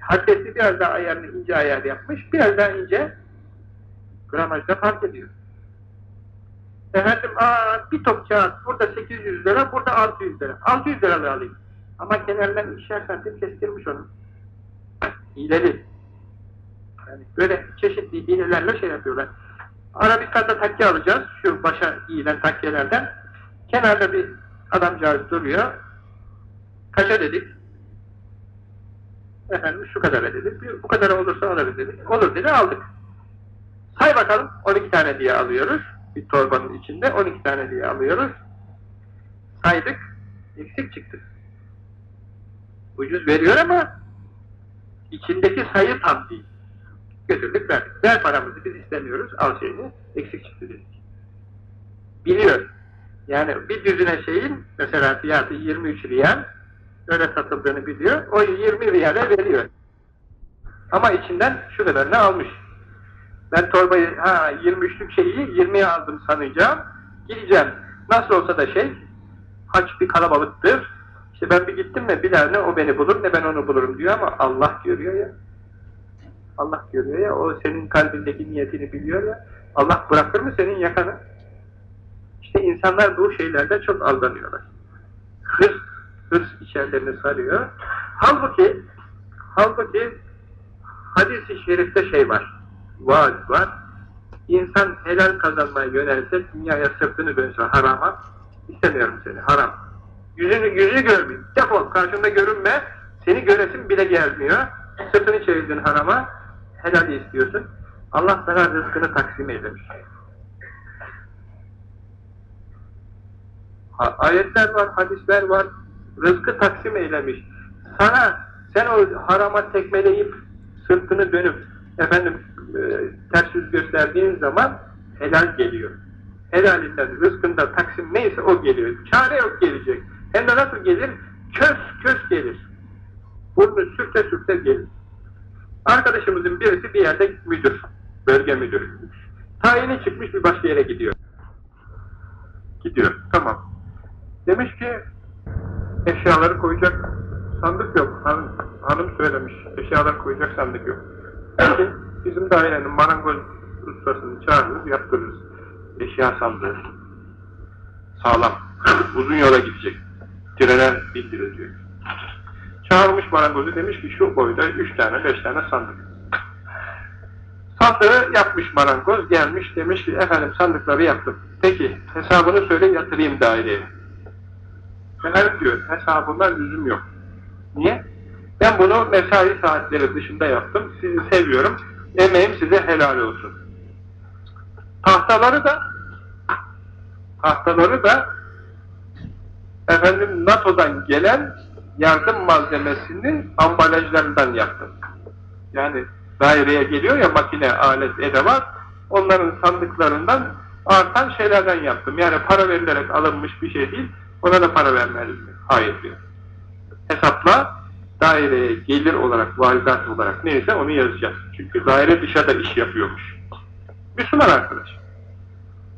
Haddesi biraz daha ayarını ince ayar yapmış, biraz daha ince gramajda fark ediyor. Efendim, aa, bir top kağıt, burada 800 lira, burada 600 lira. 600 liralı alayım. Ama kenarından ikişer santim kestirmiş onu. Hileli. Yani böyle çeşitli hilelerle şey yapıyorlar. Arabistan'da takke alacağız, şu başa giyilen takkelerden. Kenarda bir adamcağız duruyor. Kaça dedik? Efendim şu kadar dedik. Bu kadar olursa alırız dedik. Olur dedi aldık. Say bakalım 12 tane diye alıyoruz. Bir torbanın içinde 12 tane diye alıyoruz. Saydık. Eksik çıktı. Ucuz veriyor ama içindeki sayı tam değil. Götürdük verdik. Ver paramızı biz istemiyoruz. Al şeyini. Eksik çıktı dedik. Biliyor. Yani bir düzine şeyin mesela fiyatı 23 riyal öyle satıldığını biliyor. O 20 riyale veriyor. Ama içinden şu kadarını almış. Ben torbayı ha 23'lük şeyi 20'ye aldım sanacağım. Gideceğim. Nasıl olsa da şey haç bir kalabalıktır. İşte ben bir gittim mi bir ne o beni bulur ne ben onu bulurum diyor ama Allah görüyor ya. Allah görüyor ya. O senin kalbindeki niyetini biliyor ya. Allah bırakır mı senin yakanı? İşte insanlar bu şeylerde çok aldanıyorlar. Hırs, hırs içerlerini sarıyor. Halbuki, halbuki hadis-i şerifte şey var, vaaz var. İnsan helal kazanmaya yönelse, dünyaya sırtını dönse harama, istemiyorum seni, haram. Yüzünü, yüzü görmeyeyim, defol, karşımda görünme, seni göresin bile gelmiyor. Sırtını çevirdin harama, helali istiyorsun. Allah sana rızkını taksim eylemiş. ayetler var, hadisler var, rızkı taksim eylemiş. Sana, sen o harama tekmeleyip, sırtını dönüp, efendim, e, ters yüz gösterdiğin zaman helal geliyor. Helalinden rızkında taksim neyse o geliyor. Çare yok gelecek. Hem de nasıl gelir? Köz köz gelir. Burnu sürte sürte gelir. Arkadaşımızın birisi bir yerde müdür, bölge müdürü. Tayini çıkmış bir başka yere gidiyor. Gidiyor, tamam. Demiş ki, eşyaları koyacak sandık yok. Hanım, hanım söylemiş, eşyalar koyacak sandık yok. Peki, bizim dairenin marangoz ustasını çağırırız, yaptırırız. Eşya sandığı. Sağlam. Uzun yola gidecek. Trene bindiriliyor. Çağırmış marangozu demiş ki şu boyda üç tane, beş tane sandık. Sandığı yapmış marangoz, gelmiş demiş ki efendim sandıkları yaptım. Peki hesabını söyle yatırayım daireye. Efendim diyor hesabından lüzum yok. Niye? Ben bunu mesai saatleri dışında yaptım. Sizi seviyorum. Emeğim size helal olsun. Tahtaları da tahtaları da efendim NATO'dan gelen yardım malzemesini ambalajlarından yaptım. Yani daireye geliyor ya makine, alet, edevat onların sandıklarından artan şeylerden yaptım. Yani para verilerek alınmış bir şey değil. Ona da para vermeliyiz. Hayır diyor. Hesapla daireye gelir olarak, varidat olarak neyse onu yazacağız. Çünkü daire dışarıda iş yapıyormuş. Müslüman arkadaş.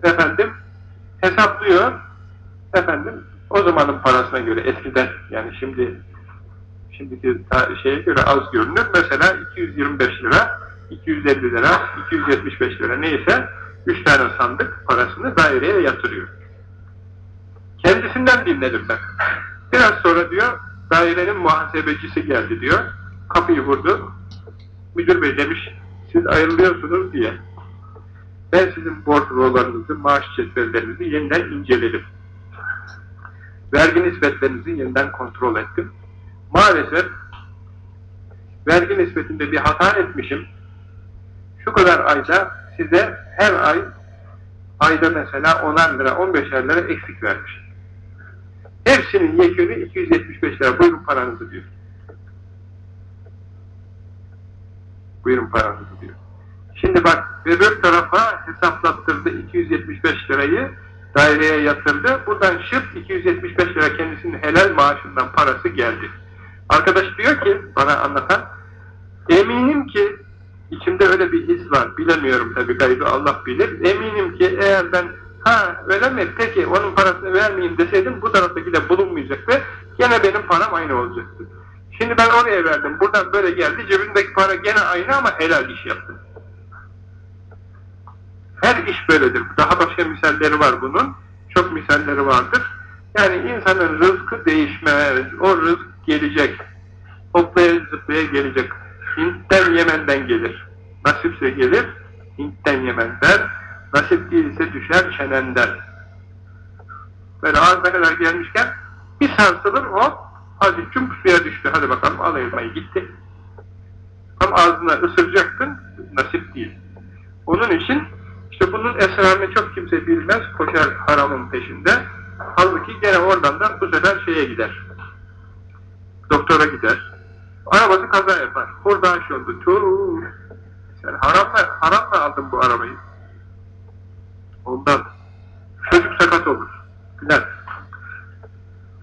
Efendim hesaplıyor. Efendim o zamanın parasına göre eskiden yani şimdi şimdiki şeye göre az görünür. Mesela 225 lira, 250 lira, 275 lira neyse 3 tane sandık parasını daireye yatırıyor. Kendisinden dinledim ben. Biraz sonra diyor dairenin muhasebecisi geldi diyor. Kapıyı vurdu. Müdür bey demiş siz ayrılıyorsunuz diye. Ben sizin bordrolarınızı, maaş cetvellerinizi yeniden inceledim. Vergi nispetlerinizi yeniden kontrol ettim. Maalesef vergi nispetinde bir hata etmişim. Şu kadar ayda size her ay ayda mesela 10'ar lira, 15'er lira eksik vermiş. Hepsinin yekünü 275 lira. Buyurun paranızı diyor. Buyurun paranızı diyor. Şimdi bak öbür tarafa hesaplattırdı 275 lirayı daireye yatırdı. Buradan şıp 275 lira kendisinin helal maaşından parası geldi. Arkadaş diyor ki bana anlatan eminim ki içimde öyle bir his var. Bilemiyorum tabii gaybı Allah bilir. Eminim ki eğer ben ha öyle mi peki onun parasını vermeyeyim deseydim bu taraftaki de bulunmayacaktı. Gene benim param aynı olacaktı. Şimdi ben oraya verdim. Buradan böyle geldi. Cebimdeki para gene aynı ama helal iş yaptım. Her iş böyledir. Daha başka misalleri var bunun. Çok misalleri vardır. Yani insanın rızkı değişmez. O rızk gelecek. Hoplaya zıplaya gelecek. Hint'ten Yemen'den gelir. Nasipse gelir. Hint'ten Yemen'den. Nasip değilse düşer çenenden. Böyle ağzına kadar gelmişken bir sarsılır hop hadi cümp suya düştü. Hadi bakalım al gitti. Tam ağzına ısıracaktın nasip değil. Onun için işte bunun esrarını çok kimse bilmez, koşar haramın peşinde. Halbuki gene oradan da bu sefer şeye gider. Doktora gider. Arabası kaza yapar. Hurdan oldu. Tuğ. Sen haramla, haramla aldın bu arabayı. Ondan. Çocuk sakat olur. Filan.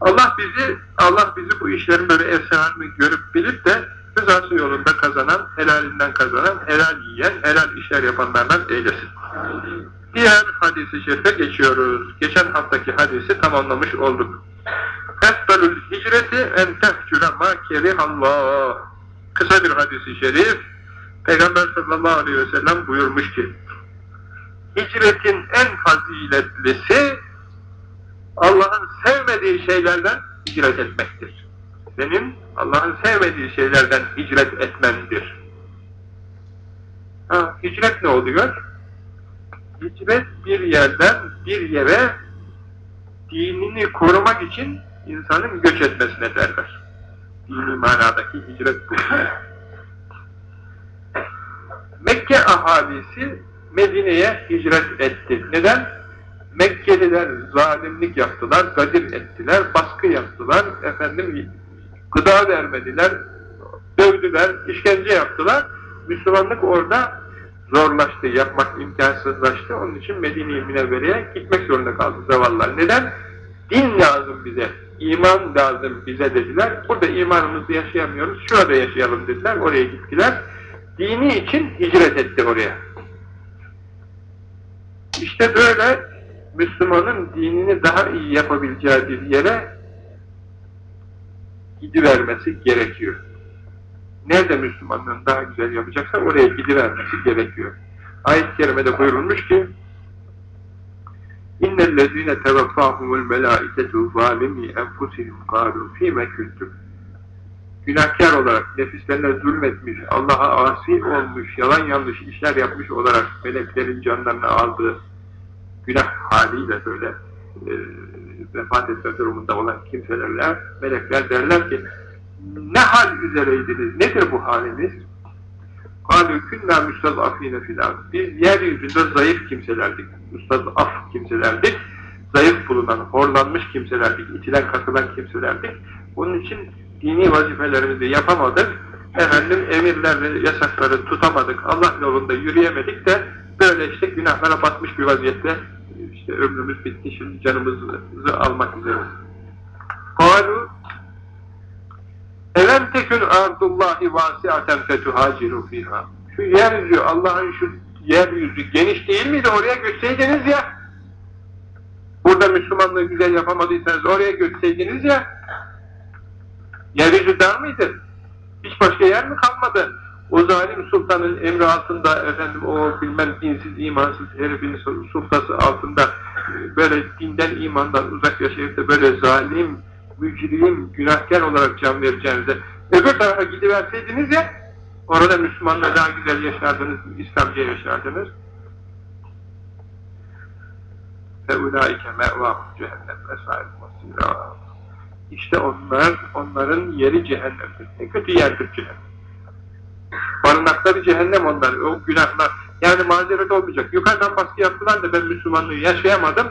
Allah bizi, Allah bizi bu işlerin böyle esrarını görüp bilip de rızası yolunda kazanan, helalinden kazanan, helal yiyen, helal işler yapanlardan eylesin. Diğer hadisi şerife geçiyoruz. Geçen haftaki hadisi tamamlamış olduk. Efdalül hicreti en tehcüle ma kerihallah. Kısa bir hadisi şerif. Peygamber sallallahu aleyhi ve sellem buyurmuş ki hicretin en faziletlisi Allah'ın sevmediği şeylerden hicret etmektir. Senin Allah'ın sevmediği şeylerden hicret etmendir. Ha, hicret ne oluyor? Hicret bir yerden bir yere dinini korumak için insanın göç etmesine derler. Dini manadaki hicret bu. Mekke ahalisi Medine'ye hicret etti. Neden? Mekkeliler zalimlik yaptılar, gadir ettiler, baskı yaptılar, efendim gıda vermediler, dövdüler, işkence yaptılar. Müslümanlık orada zorlaştı, yapmak imkansızlaştı. Onun için Medine-i Münevvere'ye gitmek zorunda kaldı zavallılar. Neden? Din lazım bize, iman lazım bize dediler. Burada imanımızı yaşayamıyoruz, şurada yaşayalım dediler, oraya gittiler. Dini için hicret etti oraya. İşte böyle Müslümanın dinini daha iyi yapabileceği bir yere gidivermesi gerekiyor. Nerede Müslümanlığını daha güzel yapacaksa oraya gidivermesi gerekiyor. Ayet-i Kerime'de buyurulmuş ki اِنَّ الَّذ۪ينَ تَوَفَّاهُمُ الْمَلَائِكَةُ ظَالِمِي اَنْفُسِهِمْ قَالُوا ف۪يمَ كُنْتُمْ Günahkar olarak nefislerine zulmetmiş, Allah'a asi olmuş, yalan yanlış işler yapmış olarak meleklerin canlarını aldığı günah haliyle böyle e, vefat etme durumunda olan kimselerle melekler derler ki ne hal üzereydiniz, nedir bu haliniz? قَالُوا كُنَّا مُسْتَضْعَف۪ينَ filan. Biz yeryüzünde zayıf kimselerdik, müstazaf kimselerdik, zayıf bulunan, horlanmış kimselerdik, itilen kakılan kimselerdik. Onun için dini vazifelerimizi yapamadık, efendim emirler ve yasakları tutamadık, Allah yolunda yürüyemedik de böyle işte günahlara batmış bir vaziyette işte ömrümüz bitti şimdi canımızı almak üzere. Kalu Elem tekün ardullahi vasiaten fetuhaciru fiha. Şu yeryüzü, Allah'ın şu yeryüzü geniş değil miydi? Oraya göçseydiniz ya. Burada Müslümanlığı güzel yapamadıysanız oraya göçseydiniz ya. Yeryüzü dar mıydı? Hiç başka yer mi kalmadı? O zalim sultanın emri altında efendim o bilmem dinsiz, imansız herifin sultası altında böyle dinden, imandan uzak yaşayıp da böyle zalim, mücrim, günahkar olarak can vereceğinize öbür tarafa gidiverseydiniz ya orada Müslümanla daha güzel yaşardınız, İslamca yaşardınız. ulaike me'vahum cehennem vesaire masira. İşte onlar, onların yeri cehennemdir. Ne kötü yerdir cehennem. Barınakları cehennem onlar, o günahlar. Yani mazeret olmayacak. Yukarıdan baskı yaptılar da ben Müslümanlığı yaşayamadım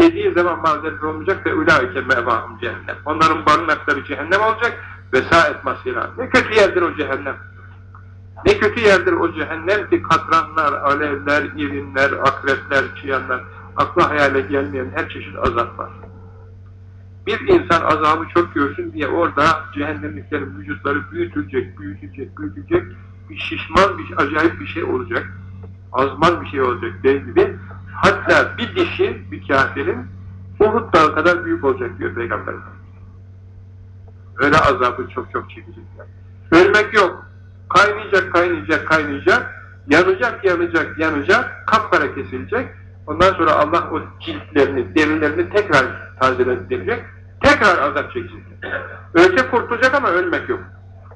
dediği zaman mazeret olmayacak ve ulaike mevahum cehennem. Onların barınakları cehennem olacak ve saet masira. Ne kötü yerdir o cehennem. Ne kötü yerdir o cehennem ki katranlar, alevler, irinler, akrepler, çıyanlar, akla hayale gelmeyen her çeşit azap var. Bir insan azabı çok görsün diye orada cehennemliklerin vücutları büyütülecek, büyütülecek, büyütülecek, bir şişman, bir acayip bir şey olacak. Azman bir şey olacak dev gibi. Hatta bir dişi, bir kafirin Uhud dağı kadar büyük olacak diyor Peygamber. Öyle azabı çok çok çekecekler. Ölmek yok. Kaynayacak, kaynayacak, kaynayacak. Yanacak, yanacak, yanacak. Kapkara kesilecek. Ondan sonra Allah o ciltlerini, derilerini tekrar tazelenecek. Tekrar azap çekecekler. Ölse kurtulacak ama ölmek yok.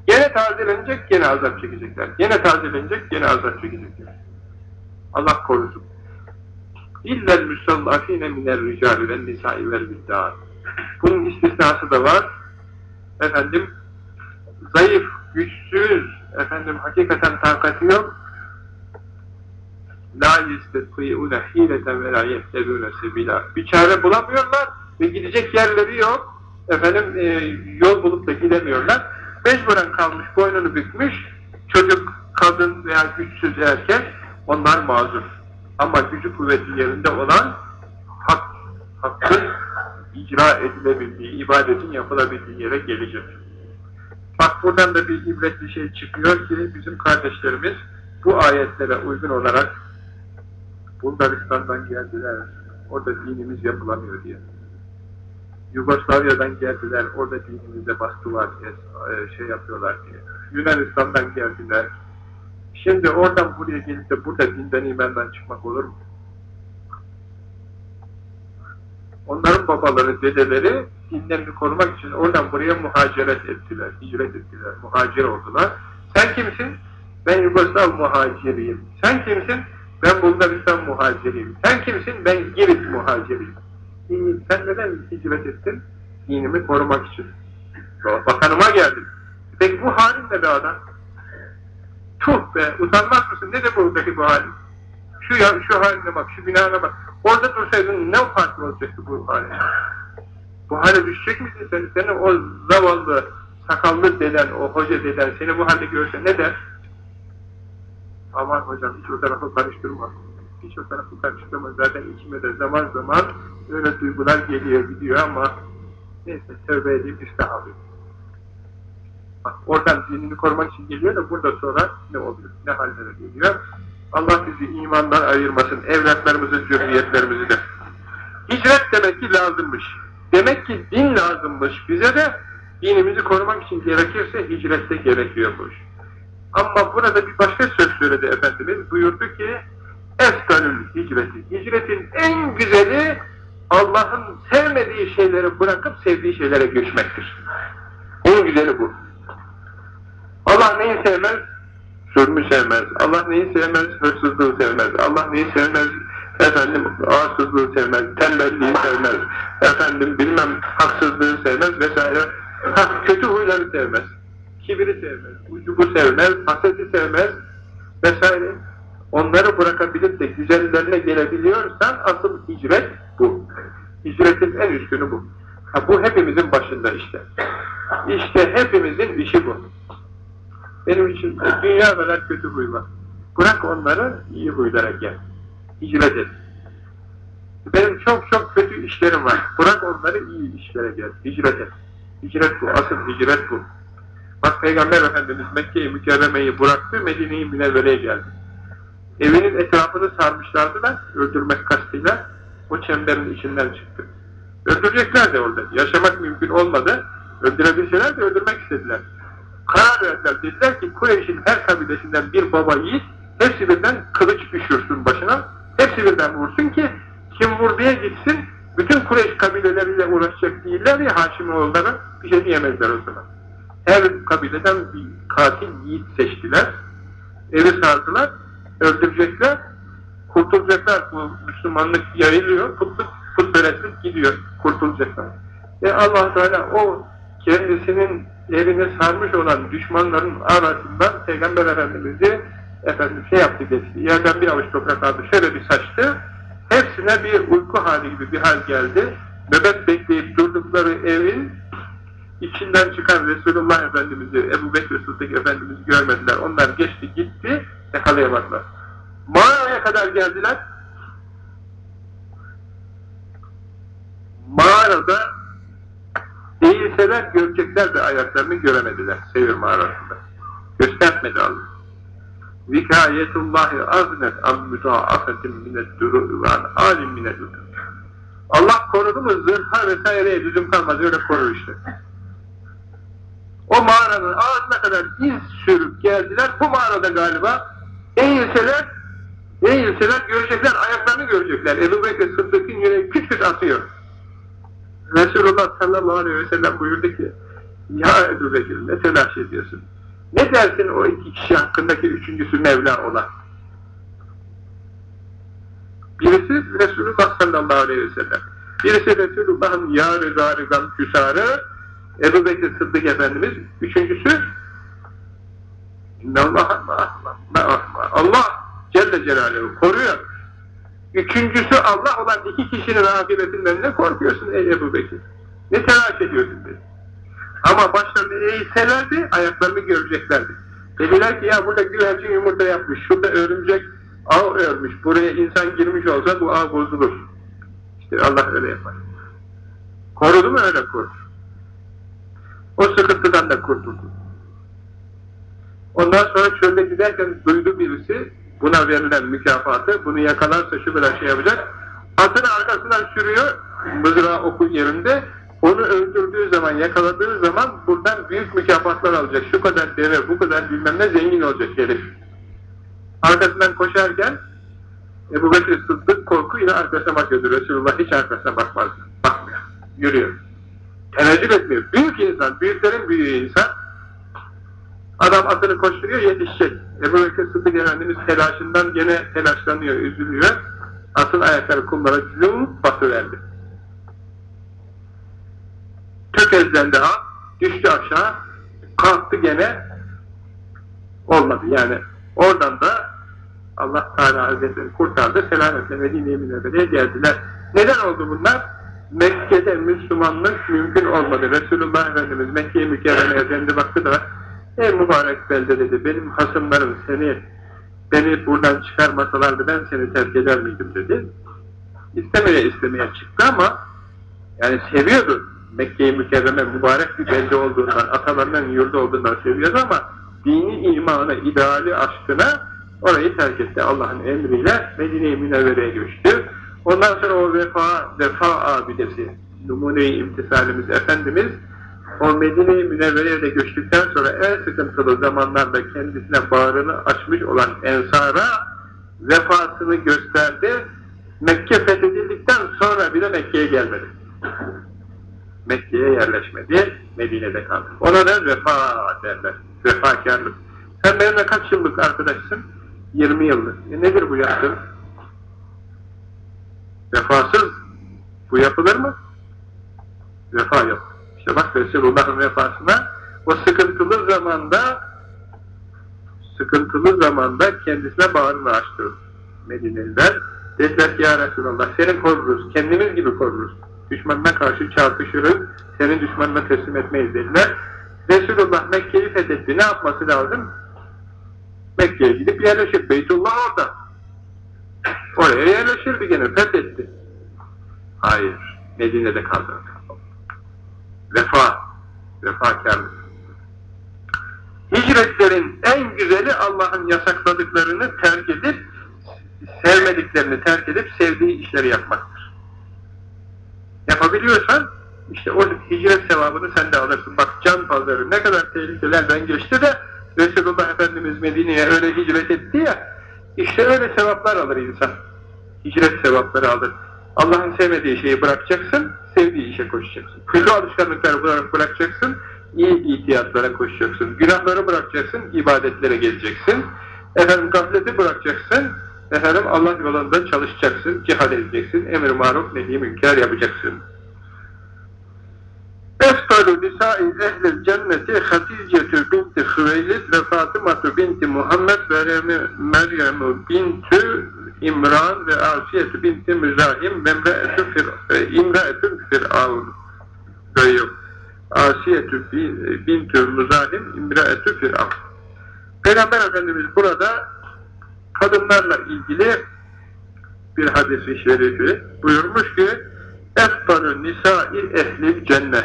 Gene tazelenecek, gene azap çekecekler. Gene tazelenecek, gene azap çekecekler. Allah korusun. İllel müsallafine minel ricali vel nisai vel biddâ. Bunun istisnası da var. Efendim, zayıf, güçsüz, efendim hakikaten takati yok. La yestetî'ûne hîleten ve la yehtedûne sebîlâ. Bir çare bulamıyorlar ve gidecek yerleri yok. Efendim, e, yol bulup da gidemiyorlar. Mecburen kalmış, boynunu bükmüş, çocuk, kadın veya güçsüz erkek, onlar mazur. Ama gücü kuvveti yerinde olan hak, hakkın icra edilebildiği, ibadetin yapılabildiği yere gelecek. Bak buradan da bir ibretli şey çıkıyor ki bizim kardeşlerimiz bu ayetlere uygun olarak Bulgaristan'dan geldiler, orada dinimiz yapılamıyor diye. Yugoslavya'dan geldiler, orada dinimize diye e, şey yapıyorlar diye. Yunanistan'dan geldiler. Şimdi oradan buraya gelip de burada dinden imandan çıkmak olur mu? Onların babaları, dedeleri dinlerini korumak için oradan buraya muhaceret ettiler, hicret ettiler, muhacir oldular. Sen kimsin? Ben Yugoslav muhaciriyim. Sen kimsin? Ben Bulgaristan muhaciriyim. Sen kimsin? Ben Girit muhaciriyim. Sen neden hicret ettin? Dinimi korumak için. Bakanıma geldim. Peki bu halin ne be adam? Tuh be, utanmaz mısın? Nedir buradaki bu halin? Şu, şu haline bak, şu binana bak. Orada dursaydın ne farklı olacaktı bu hale? Bu hale düşecek misin sen? Senin o zavallı, sakallı deden, o hoca deden seni bu halde görse ne der? Aman hocam hiç o tarafı karıştırma. Hiç o tarafı karıştırma. Zaten içime de zaman zaman öyle duygular geliyor gidiyor ama neyse tövbe edip istihar Bak, oradan dinini korumak için geliyor da burada sonra ne oluyor? Ne hallere geliyor? Allah bizi imandan ayırmasın. Evlatlarımızı, zürriyetlerimizi de. Hicret demek ki lazımmış. Demek ki din lazımmış. Bize de dinimizi korumak için gerekirse hicrette gerekiyormuş. Ama burada bir başka söz söyledi Efendimiz. Buyurdu ki Eftalül hicreti. Hicretin en güzeli Allah'ın sevmediği şeyleri bırakıp sevdiği şeylere göçmektir. En güzeli bu. Allah neyi sevmez? Zulmü sevmez. Allah neyi sevmez? Hırsızlığı sevmez. Allah neyi sevmez? Efendim ağırsızlığı sevmez. Tembelliği sevmez. Efendim bilmem haksızlığı sevmez vesaire. Ha, kötü huyları sevmez. Kibiri sevmez. Ucubu sevmez. Haseti sevmez. Vesaire. Onları bırakabilip de güzellerine gelebiliyorsan asıl hicret bu. Hicretin en üstünü bu. Ha, bu hepimizin başında işte. İşte hepimizin işi bu. Benim için dünya kadar kötü huy var. Bırak onları, iyi huylara gel. Hicret et. Benim çok çok kötü işlerim var. Bırak onları, iyi işlere gel. Hicret et. Hicret bu, asıl hicret bu. Bak Peygamber Efendimiz Mekke-i Mükerreme'yi bıraktı, Medine-i Münevvere'ye geldi. Evinin etrafını sarmışlardı da, öldürmek kastıyla, o çemberin içinden çıktı. Öldürecekler de orada. Yaşamak mümkün olmadı. Öldürebilseler de öldürmek istediler karar verdiler. Dediler ki Kureyş'in her kabilesinden bir baba yiğit hepsi birden kılıç düşürsün başına. Hepsi birden vursun ki kim vurduya gitsin bütün Kureyş kabileleriyle uğraşacak değiller ya Haşimoğulları bir şey diyemezler o zaman. Her kabileden bir katil yiğit seçtiler. Evi sardılar. Öldürecekler. Kurtulacaklar. Bu Müslümanlık yayılıyor. Kutluk putperestlik gidiyor, kurtulacaklar. E allah Teala o kendisinin evine sarmış olan düşmanların arasından Peygamber Efendimiz'i efendim şey yaptı geçti, yerden bir avuç toprak aldı, şöyle bir saçtı, hepsine bir uyku hali gibi bir hal geldi. Nöbet bekleyip durdukları evin içinden çıkan Resulullah Efendimiz'i, Ebu Bekir Sıddık Efendimiz'i görmediler. Onlar geçti gitti, yakalayamadılar. Mağaraya kadar geldiler. Mağarada değilseler görecekler de ayaklarını göremediler Sevir mağarasında. Göstermedi Allah. Vikayetullahi aznet an mütaafetin minet duru ve alim minet Allah korudu mu zırha vesaireye lüzum kalmaz öyle korur işte. O mağaranın ağzına kadar iz sürüp geldiler. Bu mağarada galiba eğilseler eğilseler görecekler, ayaklarını görecekler. Ebu Bekir Sıddık'ın yüreği küt küt atıyor. Resulullah sallallahu aleyhi ve sellem buyurdu ki Ya Ebu Bekir ne telaş ediyorsun? Ne dersin o iki kişi hakkındaki üçüncüsü Mevla olan? Birisi Resulullah sallallahu aleyhi ve sellem. Birisi Resulullah'ın ya rıza rızam küsarı, Ebu Bekir Sıddık Efendimiz. Üçüncüsü Allah, Allah Celle Celaluhu koruyor. Üçüncüsü Allah olan iki kişinin akıbetinden ne korkuyorsun ey Ebu Bekir? Ne telaş ediyorsun dedi. Ama başlarını eğilselerdi ayaklarını göreceklerdi. Dediler ki ya burada güvercin yumurta yapmış, şurada örümcek ağ örmüş, buraya insan girmiş olsa bu ağ bozulur. İşte Allah öyle yapar. Korudu mu öyle korudu. O sıkıntıdan da kurtuldu. Ondan sonra çölde giderken duydu birisi buna verilen mükafatı, bunu yakalarsa şu kadar şey yapacak. Atını arkasından sürüyor, mızrağı oku yerinde, onu öldürdüğü zaman, yakaladığı zaman buradan büyük mükafatlar alacak. Şu kadar deve, bu kadar bilmem ne zengin olacak herif. Arkasından koşarken Ebu Bekir Sıddık korkuyla arkasına bakıyordu. Resulullah hiç arkasına bakmaz. Bakmıyor. Yürüyor. Tenezzül etmiyor. Büyük insan, büyüklerin büyüğü insan. Adam atını koşturuyor, yetişecek. Ebu Bekir Sıddık Efendimiz telaşından gene telaşlanıyor, üzülüyor. Atın ayakları kumlara cüzüm batıverdi. Tökezlendi at, düştü aşağı, kalktı gene, olmadı yani. Oradan da Allah Teala Hazretleri kurtardı, selametle Medine-i Münevvere'ye geldiler. Neden oldu bunlar? Mekke'de Müslümanlık mümkün olmadı. Resulullah Efendimiz Mekke'ye mükerremeye döndü baktı da Ey mübarek belde dedi, benim hasımlarım seni, beni buradan çıkarmasalardı ben seni terk eder miydim dedi. İstemeye istemeye çıktı ama yani seviyordu. Mekke-i Mükerreme mübarek bir belde olduğundan, atalarının yurdu olduğundan seviyordu ama dini imanı, ideali aşkına orayı terk etti Allah'ın emriyle Medine-i Münevvere'ye göçtü. Ondan sonra o vefa, vefa abidesi, numune-i imtisalimiz Efendimiz o Medine-i Münevvere'ye göçtükten sonra en sıkıntılı zamanlarda kendisine bağrını açmış olan Ensar'a vefasını gösterdi. Mekke fethedildikten sonra bile Mekke'ye gelmedi. Mekke'ye yerleşmedi, Medine'de kaldı. Ona da vefa derler, vefakarlık. Sen benimle kaç yıllık arkadaşsın? 20 yıllık. E nedir bu yaptığın? Vefasız bu yapılır mı? Vefa yok. Bak Resulullah'ın vefasına o sıkıntılı zamanda sıkıntılı zamanda kendisine bağrını açtı Medineliler. Dediler ki ya Resulallah seni koruruz, kendimiz gibi koruruz. Düşmanına karşı çarpışırız, senin düşmanına teslim etmeyiz dediler. Resulullah Mekke'yi fethetti. Ne yapması lazım? Mekke'ye gidip yerleşir. Beytullah orada. Oraya yerleşirdi gene, fethetti. Hayır, Medine'de kaldı. Vefa, vefakarlık. Hicretlerin en güzeli Allah'ın yasakladıklarını terk edip, sevmediklerini terk edip sevdiği işleri yapmaktır. Yapabiliyorsan, işte o hicret sevabını sen de alırsın. Bak can pazarı ne kadar tehlikelerden geçti de Resulullah Efendimiz Medine'ye öyle hicret etti ya, işte öyle sevaplar alır insan. Hicret sevapları alır. Allah'ın sevmediği şeyi bırakacaksın, sevdiği işe koşacaksın. Kötü alışkanlıkları bırakacaksın, iyi ihtiyatlara koşacaksın. Günahları bırakacaksın, ibadetlere geleceksin. Efendim gafleti bırakacaksın, Efendim Allah yolunda çalışacaksın, cihad edeceksin, emir maruf nehi münker yapacaksın. Eftalu nisai ehlil cenneti Hatice'tü binti Hüveylid ve Fatıma'tü binti Muhammed ve Meryem'ü bintü İmran ve Asiyetü binti Müzahim ve Emre'etü fir, e, İmre'etü Fir'avn köyü. Asiyetü bintü Müzahim İmre'etü Fir'avn. Peygamber Efendimiz burada kadınlarla ilgili bir hadisi şerifi buyurmuş ki Eftalü nisai ehlil cennet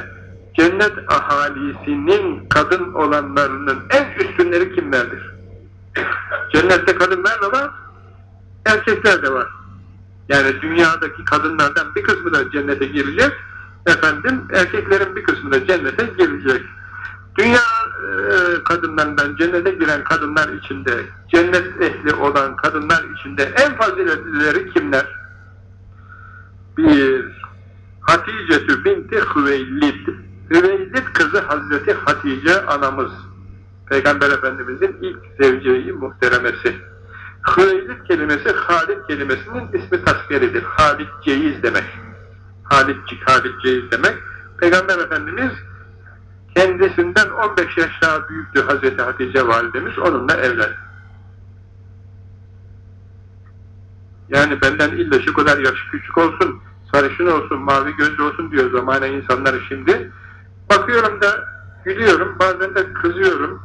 cennet ahalisinin kadın olanlarının en üstünleri kimlerdir? Cennette kadınlar da var, erkekler de var. Yani dünyadaki kadınlardan bir kısmı da cennete girecek, efendim erkeklerin bir kısmı da cennete girecek. Dünya e, kadınlarından cennete giren kadınlar içinde, cennet ehli olan kadınlar içinde en faziletlileri kimler? Bir, Hatice binti Hüveylid. Hüveylid kızı Hazreti Hatice anamız. Peygamber Efendimizin ilk zevceyi muhteremesi. Hüveylid kelimesi Halid kelimesinin ismi tasgiridir. Halid ceyiz demek. Halidcik, Halid ceyiz demek. Peygamber Efendimiz kendisinden 15 yaş daha büyüktü Hazreti Hatice validemiz. Onunla evlendi. Yani benden illa şu kadar yaş küçük olsun, sarışın olsun, mavi gözlü olsun diyor zamane insanları şimdi. Bakıyorum da gülüyorum, bazen de kızıyorum.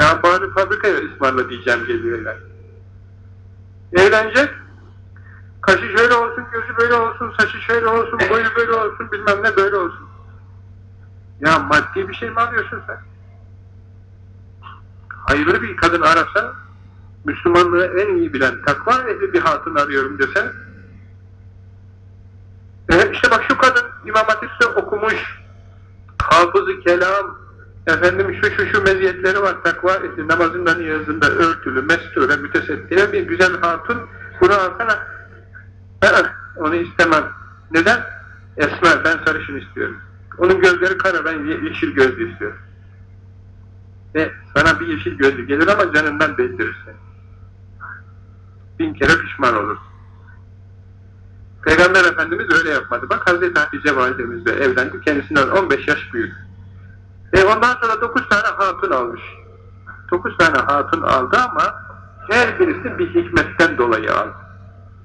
Ya bari fabrikaya ısmarla diyeceğim geliyor yani. Evlenecek, kaşı şöyle olsun, gözü böyle olsun, saçı şöyle olsun, boyu böyle olsun, bilmem ne böyle olsun. Ya maddi bir şey mi alıyorsun sen? Hayırlı bir kadın arasa, Müslümanlığı en iyi bilen, takva ehli bir hatun arıyorum desen, e işte bak şu kadın İmam Hatip'te okumuş, hafızı kelam, efendim şu şu şu meziyetleri var, takva ehli, namazında, niyazında, örtülü, mesture, mütesettiye bir güzel hatun, bunu alsana. Ee, onu istemem. Neden? Esmer, ben sarışın istiyorum. Onun gözleri kara, ben yeşil gözlü istiyorum. Ve sana bir yeşil gözlü gelir ama canından bezdirirsin. Bin kere pişman olursun. Peygamber Efendimiz öyle yapmadı. Bak Hazreti Hatice validemizle evlendi. Kendisinden 15 yaş büyük. E ondan sonra 9 tane hatun almış. 9 tane hatun aldı ama her birisi bir hikmetten dolayı aldı.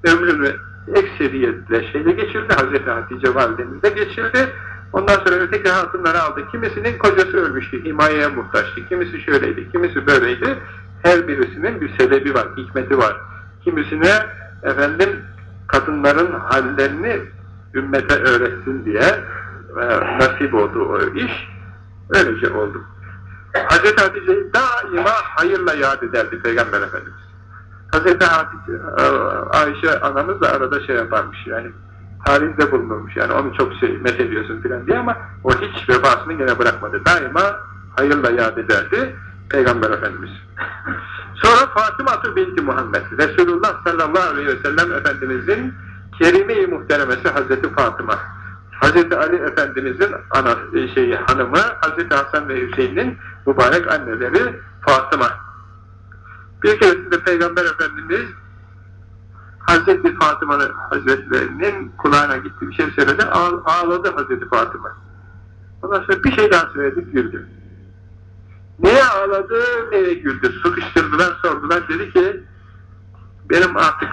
Ömrünü ekseriyetle şeyle geçirdi. Hazreti Hatice validemizle geçirdi. Ondan sonra öteki hatunları aldı. Kimisinin kocası ölmüştü, himayeye muhtaçtı. Kimisi şöyleydi, kimisi böyleydi. Her birisinin bir sebebi var, hikmeti var. Kimisine efendim kadınların hallerini ümmete öğretsin diye e, nasip oldu o iş. Öylece oldu. Hz. Hatice'yi daima hayırla yad ederdi Peygamber Efendimiz. Hz. Hatice, e, Ayşe anamız da arada şey yaparmış yani tarihinde bulunmuş yani onu çok şey ediyorsun filan diye ama o hiç vefasını gene bırakmadı. Daima hayırla yad ederdi Peygamber Efendimiz. Sonra Fatıma binti Muhammed Resulullah sallallahu aleyhi ve sellem Efendimizin kerime-i muhteremesi Hazreti Fatıma. Hazreti Ali Efendimizin ana, şeyi, hanımı Hazreti Hasan ve Hüseyin'in mübarek anneleri Fatıma. Bir keresinde Peygamber Efendimiz Hazreti Fatıma Hazretlerinin kulağına gitti bir şey söyledi, ağladı Hazreti Fatıma. Ondan sonra bir şey daha söyledi, güldü. Neye ağladı, neye güldü? Sıkıştırdılar, sordular. Dedi ki, benim artık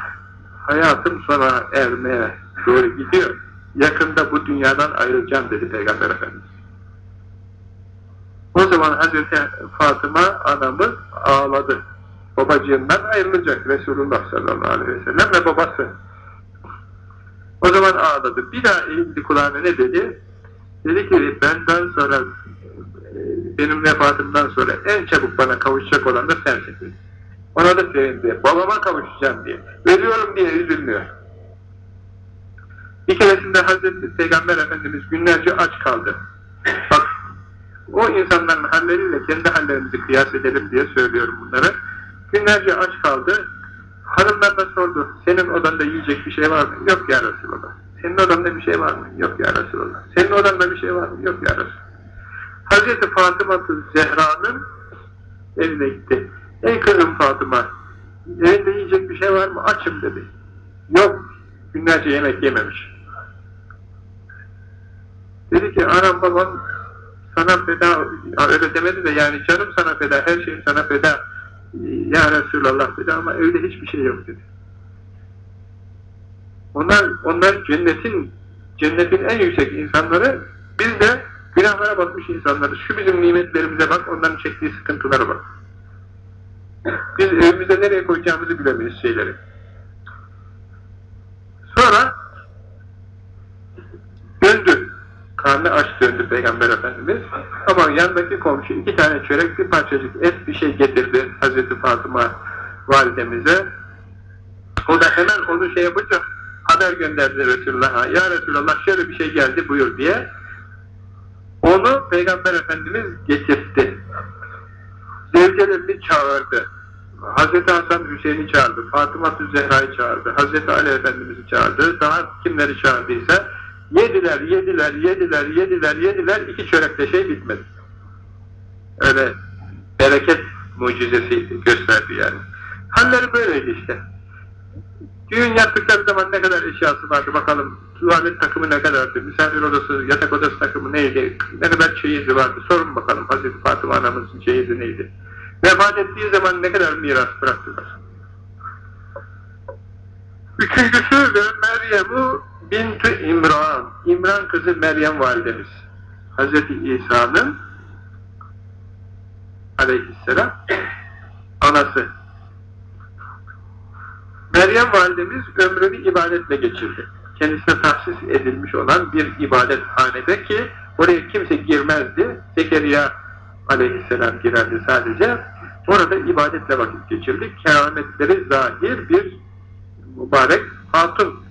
hayatım sona ermeye doğru gidiyor. Yakında bu dünyadan ayrılacağım dedi Peygamber Efendimiz. O zaman Hazreti Fatıma anamız ağladı babacığından ayrılacak Resulullah sallallahu aleyhi ve sellem ve babası. O zaman ağladı. Bir daha eğildi kulağına ne dedi? Dedi ki benden sonra benim vefatımdan sonra en çabuk bana kavuşacak olan da sensin. Ona da sevindi. Babama kavuşacağım diye. Veriyorum diye üzülmüyor. Bir keresinde Hazreti Peygamber Efendimiz günlerce aç kaldı. Bak o insanların halleriyle kendi hallerimizi kıyas edelim diye söylüyorum bunları. Günlerce aç kaldı. Hanımlarına sordu. Senin odanda yiyecek bir şey var mı? Yok ya Resulallah. Senin odanda bir şey var mı? Yok ya Resulallah. Senin odanda bir şey var mı? Yok ya Resulallah. Hazreti Fatıma Zehra'nın evine gitti. Ey kızım Fatıma, Evinde yiyecek bir şey var mı? Açım dedi. Yok. Günlerce yemek yememiş. Dedi ki anam babam sana feda, öyle demedi de yani canım sana feda, her şeyim sana feda. Ya Resulallah dedi ama evde hiçbir şey yok dedi. Onlar, onlar cennetin, cennetin en yüksek insanları, biz de günahlara batmış insanlarız. Şu bizim nimetlerimize bak, onların çektiği sıkıntılara bak. Biz evimize nereye koyacağımızı bilemeyiz şeyleri. Sonra döndü. Karnı aç döndü Peygamber Efendimiz. Ama yanındaki komşu iki tane çörek, bir parçacık et bir şey getirdi Hazreti Fatıma validemize. O da hemen onu şey yapınca haber gönderdi Resulullah'a. Ya Resulullah şöyle bir şey geldi buyur diye. Onu Peygamber Efendimiz getirtti. Zevcelerini çağırdı. Hazreti Hasan Hüseyin'i çağırdı. Fatıma Zehra'yı çağırdı. Hazreti Ali Efendimiz'i çağırdı. Daha kimleri çağırdıysa yediler, yediler, yediler, yediler, yediler. iki çörekte şey bitmedi. Öyle bereket mucizesi gösterdi yani. Halleri böyleydi işte. Düğün yaptıkları zaman ne kadar eşyası vardı bakalım. Tuvalet takımı ne kadardı, misafir odası, yatak odası takımı neydi, ne kadar çeyizi vardı, sorun bakalım Hazreti Fatıma anamızın çeyizi neydi. Vefat ettiği zaman ne kadar miras bıraktılar. Üçüncüsü de Meryem'u Bintü İmran, İmran kızı Meryem validemiz. Hazreti İsa'nın aleyhisselam anası. Meryem validemiz ömrünü ibadetle geçirdi. Kendisine tahsis edilmiş olan bir ibadethanede ki oraya kimse girmezdi. Zekeriya aleyhisselam girerdi sadece. Orada ibadetle vakit geçirdi. Kerametleri zahir bir mübarek hatun.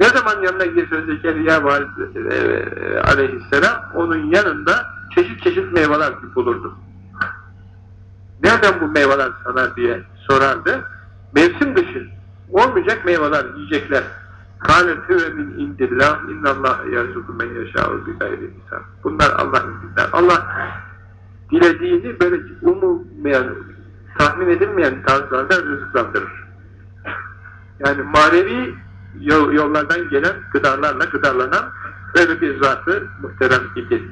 Ne zaman yanına girse Zekeriya e, aleyhisselam onun yanında çeşit çeşit meyveler bulurdu. Nereden bu meyveler sana diye sorardı. Mevsim dışı olmayacak meyveler, yiyecekler. Kâlet hüve min indillah innallâhe yerzuku men yeşâ'u bi gayri insan. Bunlar Allah'ın indinden. Allah dilediğini böyle umulmayan, tahmin edilmeyen tarzlarda rızıklandırır. Yani manevi yollardan gelen gıdalarla gıdalanan böyle bir zatı muhterem idi.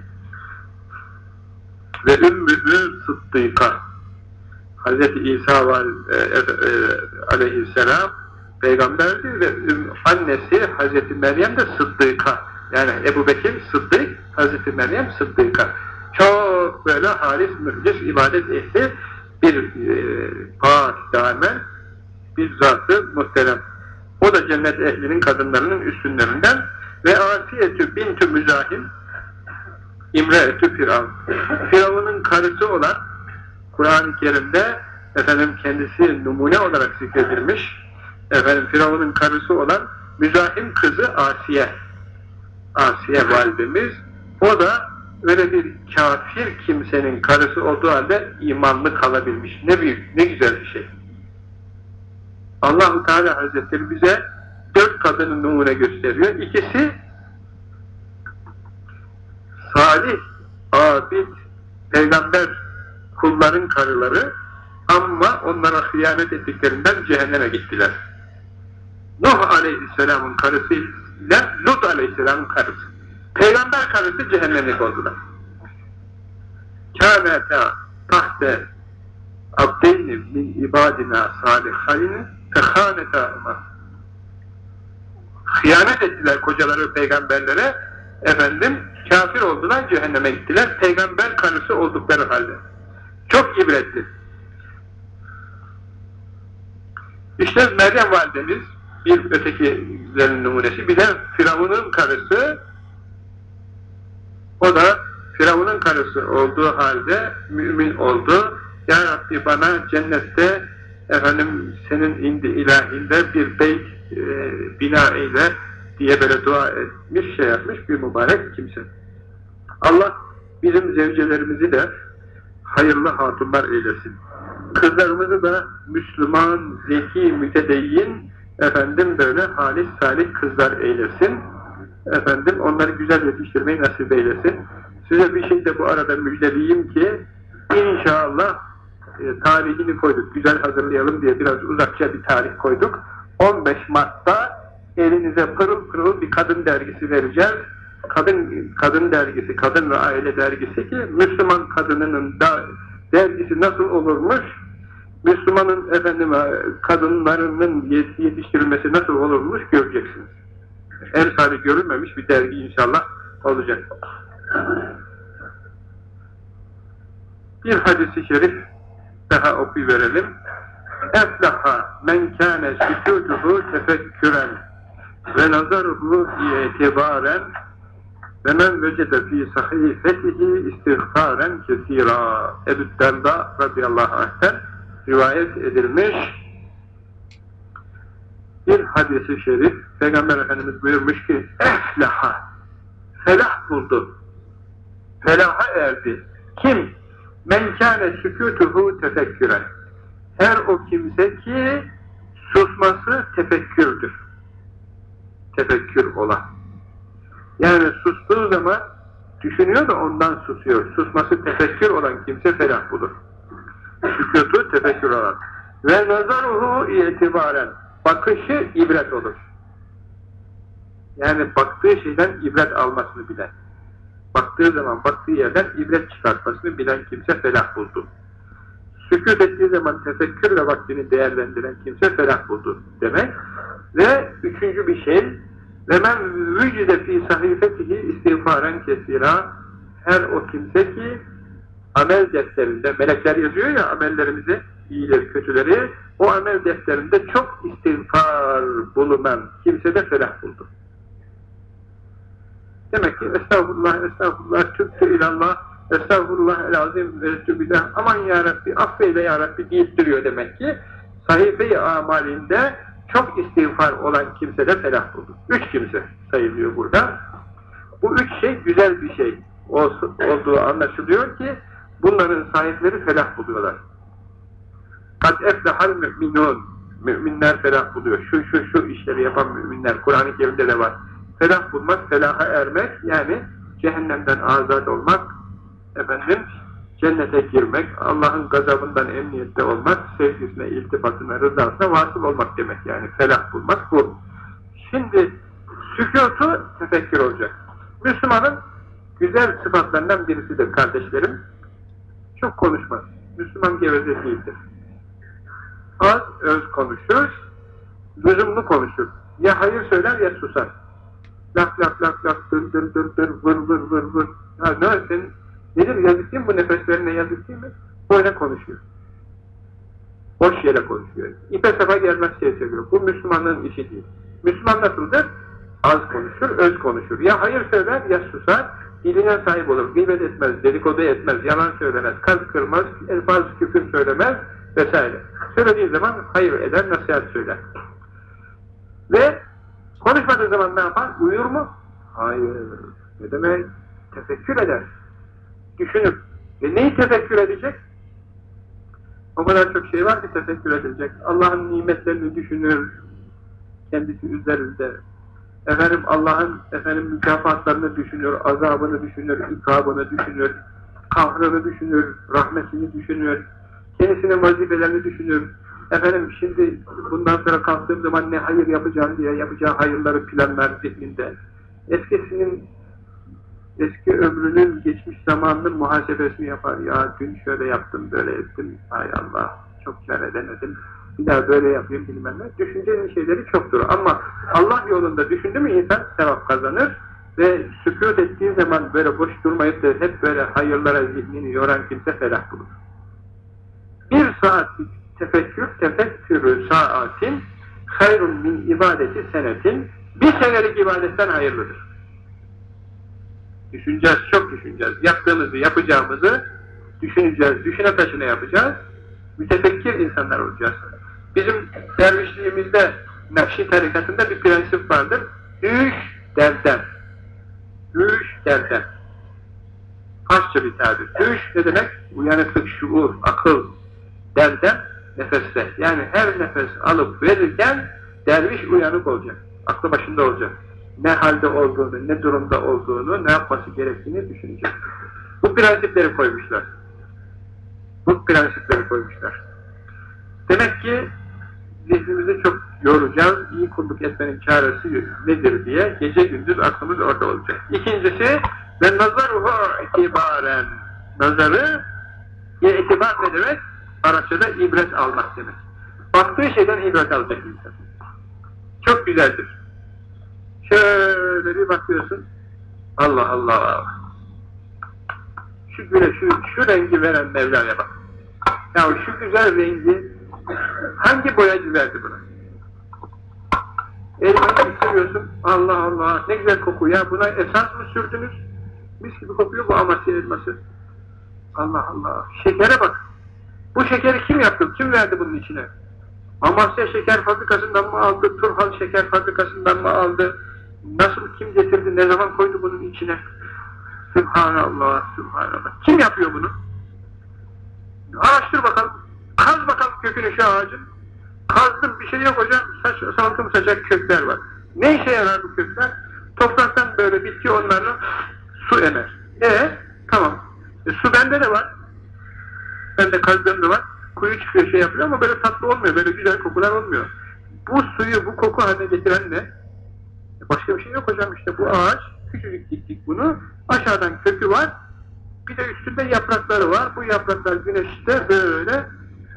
Ve ümmühü sıddıka Hz. İsa e, e, e, aleyhisselam peygamberdi ve annesi Hz. Meryem de sıddıka. Yani Ebu Bekir sıddık, Hz. Meryem sıddıka. Çok böyle halis, mühlis, ibadet ehli bir e, pak, damen bir zatı muhterem. O da cennet ehlinin kadınlarının üstünlerinden ve Asiyetü bintü müzahim İmre-etü Firavun. Firavun'un karısı olan Kur'an-ı Kerim'de efendim kendisi numune olarak zikredilmiş. Efendim Firavun'un karısı olan müzahim kızı Asiye. Asiye validemiz. O da öyle bir kafir kimsenin karısı olduğu halde imanlı kalabilmiş. Ne büyük, ne güzel bir şey. Allahu Teala Hazretleri bize dört kadının numune gösteriyor. İkisi salih, abid, peygamber kulların karıları ama onlara hıyanet ettiklerinden cehenneme gittiler. Nuh Aleyhisselam'ın karısı ile Lut Aleyhisselam'ın karısı. Peygamber karısı cehennemlik oldular. Kâneta tahte abdeyni min ibadina salihayni fehânetâhuma Hıyanet ettiler kocaları peygamberlere efendim kafir oldular cehenneme gittiler peygamber karısı oldukları halde. Çok ibretli. İşte Meryem validemiz bir ötekilerin numunesi bir de Firavun'un karısı o da Firavun'un karısı olduğu halde mümin oldu. Ya Rabbi bana cennette efendim senin indi ilahinde bir beyt e, bina eyle diye böyle dua etmiş, şey yapmış bir mübarek kimse. Allah bizim zevcelerimizi de hayırlı hatunlar eylesin. Kızlarımızı da Müslüman, zeki, mütedeyyin, efendim böyle halis salih kızlar eylesin. Efendim onları güzel yetiştirmeyi nasip eylesin. Size bir şey de bu arada müjdeleyeyim ki inşallah e, tarihini koyduk, güzel hazırlayalım diye biraz uzakça bir tarih koyduk. 15 Mart'ta elinize pırıl pırıl bir kadın dergisi vereceğiz. Kadın kadın dergisi, kadın ve aile dergisi ki Müslüman kadınının da dergisi nasıl olurmuş, Müslümanın efendim kadınlarının yetiştirilmesi nasıl olurmuş göreceksiniz. Emsali görülmemiş bir dergi inşallah olacak. Bir hadisi şerif daha okuyuverelim. Eflaha men kâne sükutuhu tefekküren ve nazaruhu itibaren ve men vecede fi sahifetihi istiğfaren kesira. Ebu Derda radıyallahu anh'ten rivayet edilmiş bir hadisi şerif Peygamber Efendimiz buyurmuş ki eflaha felah buldu felaha erdi kim men kâne sükutuhu tefekküren. Her o kimse ki susması tefekkürdür. Tefekkür olan. Yani sustuğu zaman düşünüyor da ondan susuyor. Susması tefekkür olan kimse felah bulur. Sükutu tefekkür olan. Ve nazaruhu itibaren. Bakışı ibret olur. Yani baktığı şeyden ibret almasını bilen. Baktığı zaman baktığı yerden ibret çıkartmasını bilen kimse felah buldu. Sükut ettiği zaman tefekkürle vaktini değerlendiren kimse felah buldu demek. Ve üçüncü bir şey ve men vücide fi sahifetihi istiğfaren kesira her o kimse ki amel defterinde melekler yazıyor ya amellerimizi iyileri kötüleri o amel defterinde çok istiğfar bulunan kimse de felah buldu. Demek ki estağfurullah, estağfurullah, tübtü ilallah, estağfurullah el azim ve aman ya Rabbi, affeyle ya Rabbi deyip duruyor demek ki. Sahife-i amalinde çok istiğfar olan kimse de felah buldu. Üç kimse sayılıyor burada. Bu üç şey güzel bir şey olduğu anlaşılıyor ki bunların sahipleri felah buluyorlar. Kad eflehal mü'minun. Müminler felah buluyor. Şu şu şu işleri yapan müminler. Kur'an-ı Kerim'de de var. Felah bulmak, felaha ermek yani cehennemden azat olmak, efendim cennete girmek, Allah'ın gazabından emniyette olmak, sevgisine, iltifatına, rızasına vasıl olmak demek yani. Felah bulmak bu. Şimdi sükutu tefekkür olacak. Müslümanın güzel sıfatlarından birisidir kardeşlerim. Çok konuşmaz. Müslüman geveze değildir az öz konuşur, lüzumlu konuşur. Ya hayır söyler ya susar. Laf laf laf laf dır dır dır dır vır vır vır vır. Ya ne senin nedir yazık değil mi bu nefeslerine yazık değil mi? Böyle konuşuyor. Boş yere konuşuyor. İpe sapa gelmez şey söylüyor. Bu Müslümanlığın işi değil. Müslüman nasıldır? Az konuşur, öz konuşur. Ya hayır söyler ya susar. Diline sahip olur. Gıybet etmez, dedikodu etmez, yalan söylemez, kalp kırmaz, elfaz küfür söylemez, vesaire. Söylediği zaman hayır eder, nasihat söyler. Ve konuşmadığı zaman ne yapar? Uyur mu? Hayır. Ne demek? Tefekkür eder. Düşünür. E neyi tefekkür edecek? O kadar çok şey var ki tefekkür edecek. Allah'ın nimetlerini düşünür. Kendisi üzerinde. Efendim Allah'ın efendim mükafatlarını düşünür, azabını düşünür, ikabını düşünür, kahrını düşünür, rahmetini düşünür, kendisinin vazifelerini düşünür. Efendim şimdi bundan sonra kalktığım zaman ne hayır yapacağım diye yapacağı hayırları planlar zihninde. Eskisinin eski ömrünün geçmiş zamanının muhasebesini yapar. Ya dün şöyle yaptım, böyle ettim. Hay Allah, çok kar edemedim. Bir daha böyle yapayım bilmem ne. Düşüncenin şeyleri çoktur. Ama Allah yolunda düşündü mü insan sevap kazanır. Ve sükut ettiği zaman böyle boş durmayıp da hep böyle hayırlara zihnini yoran kimse felah bulur. Bir saatlik tefekkür, tefekkürü saatin hayrun min ibadeti senetin bir senelik ibadetten hayırlıdır. Düşüneceğiz, çok düşüneceğiz. Yaptığımızı, yapacağımızı düşüneceğiz, düşüne taşına yapacağız. Mütefekkir insanlar olacağız. Bizim dervişliğimizde, Nakşi tarikatında bir prensip vardır. Düş derden. Düş derden. Farsça bir tabir. Düş ne demek? Uyanıklık, şuur, akıl, derden nefeste. Yani her nefes alıp verirken derviş uyanık olacak. Aklı başında olacak. Ne halde olduğunu, ne durumda olduğunu, ne yapması gerektiğini düşünecek. Bu prensipleri koymuşlar. Bu prensipleri koymuşlar. Demek ki zihnimizi çok yoracağız, iyi kulluk etmenin çaresi nedir diye gece gündüz aklımız orada olacak. İkincisi ve nazaruhu itibaren nazarı itibar ne demek? Arapçada ibret almak demek. Baktığı şeyden ibret alacak insan. Çok güzeldir. Şöyle bir bakıyorsun. Allah Allah. Şu güne şu, şu rengi veren Mevla'ya bak. Ya şu güzel rengi hangi boyacı verdi buna? Elmanı bitiriyorsun. Allah Allah. Ne güzel koku ya. Buna esans mı sürdünüz? Mis gibi kokuyor bu Amasya elması. Allah Allah. Şekere bak. Bu şekeri kim yaptı? Kim verdi bunun içine? Amasya şeker fabrikasından mı aldı? Turhal şeker fabrikasından mı aldı? Nasıl kim getirdi? Ne zaman koydu bunun içine? Sübhanallah, Sübhanallah. Kim yapıyor bunu? Araştır bakalım. Kaz bakalım kökünü şu ağacın. Kazdım bir şey yok hocam. Saç, salkım saçak kökler var. Ne işe yarar bu kökler? Topraktan böyle bitki onlarla su emer. E tamam. E, su bende de var. Bende kazdığımda var. Kuyu çıkıyor şey yapıyor ama böyle tatlı olmuyor. Böyle güzel kokular olmuyor. Bu suyu bu koku haline getiren ne? Başka bir şey yok hocam işte bu ağaç. Küçücük diktik bunu. Aşağıdan kökü var. Bir de üstünde yaprakları var. Bu yapraklar güneşte böyle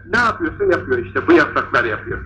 ne yapıyorsa yapıyor işte. Bu yapraklar yapıyor.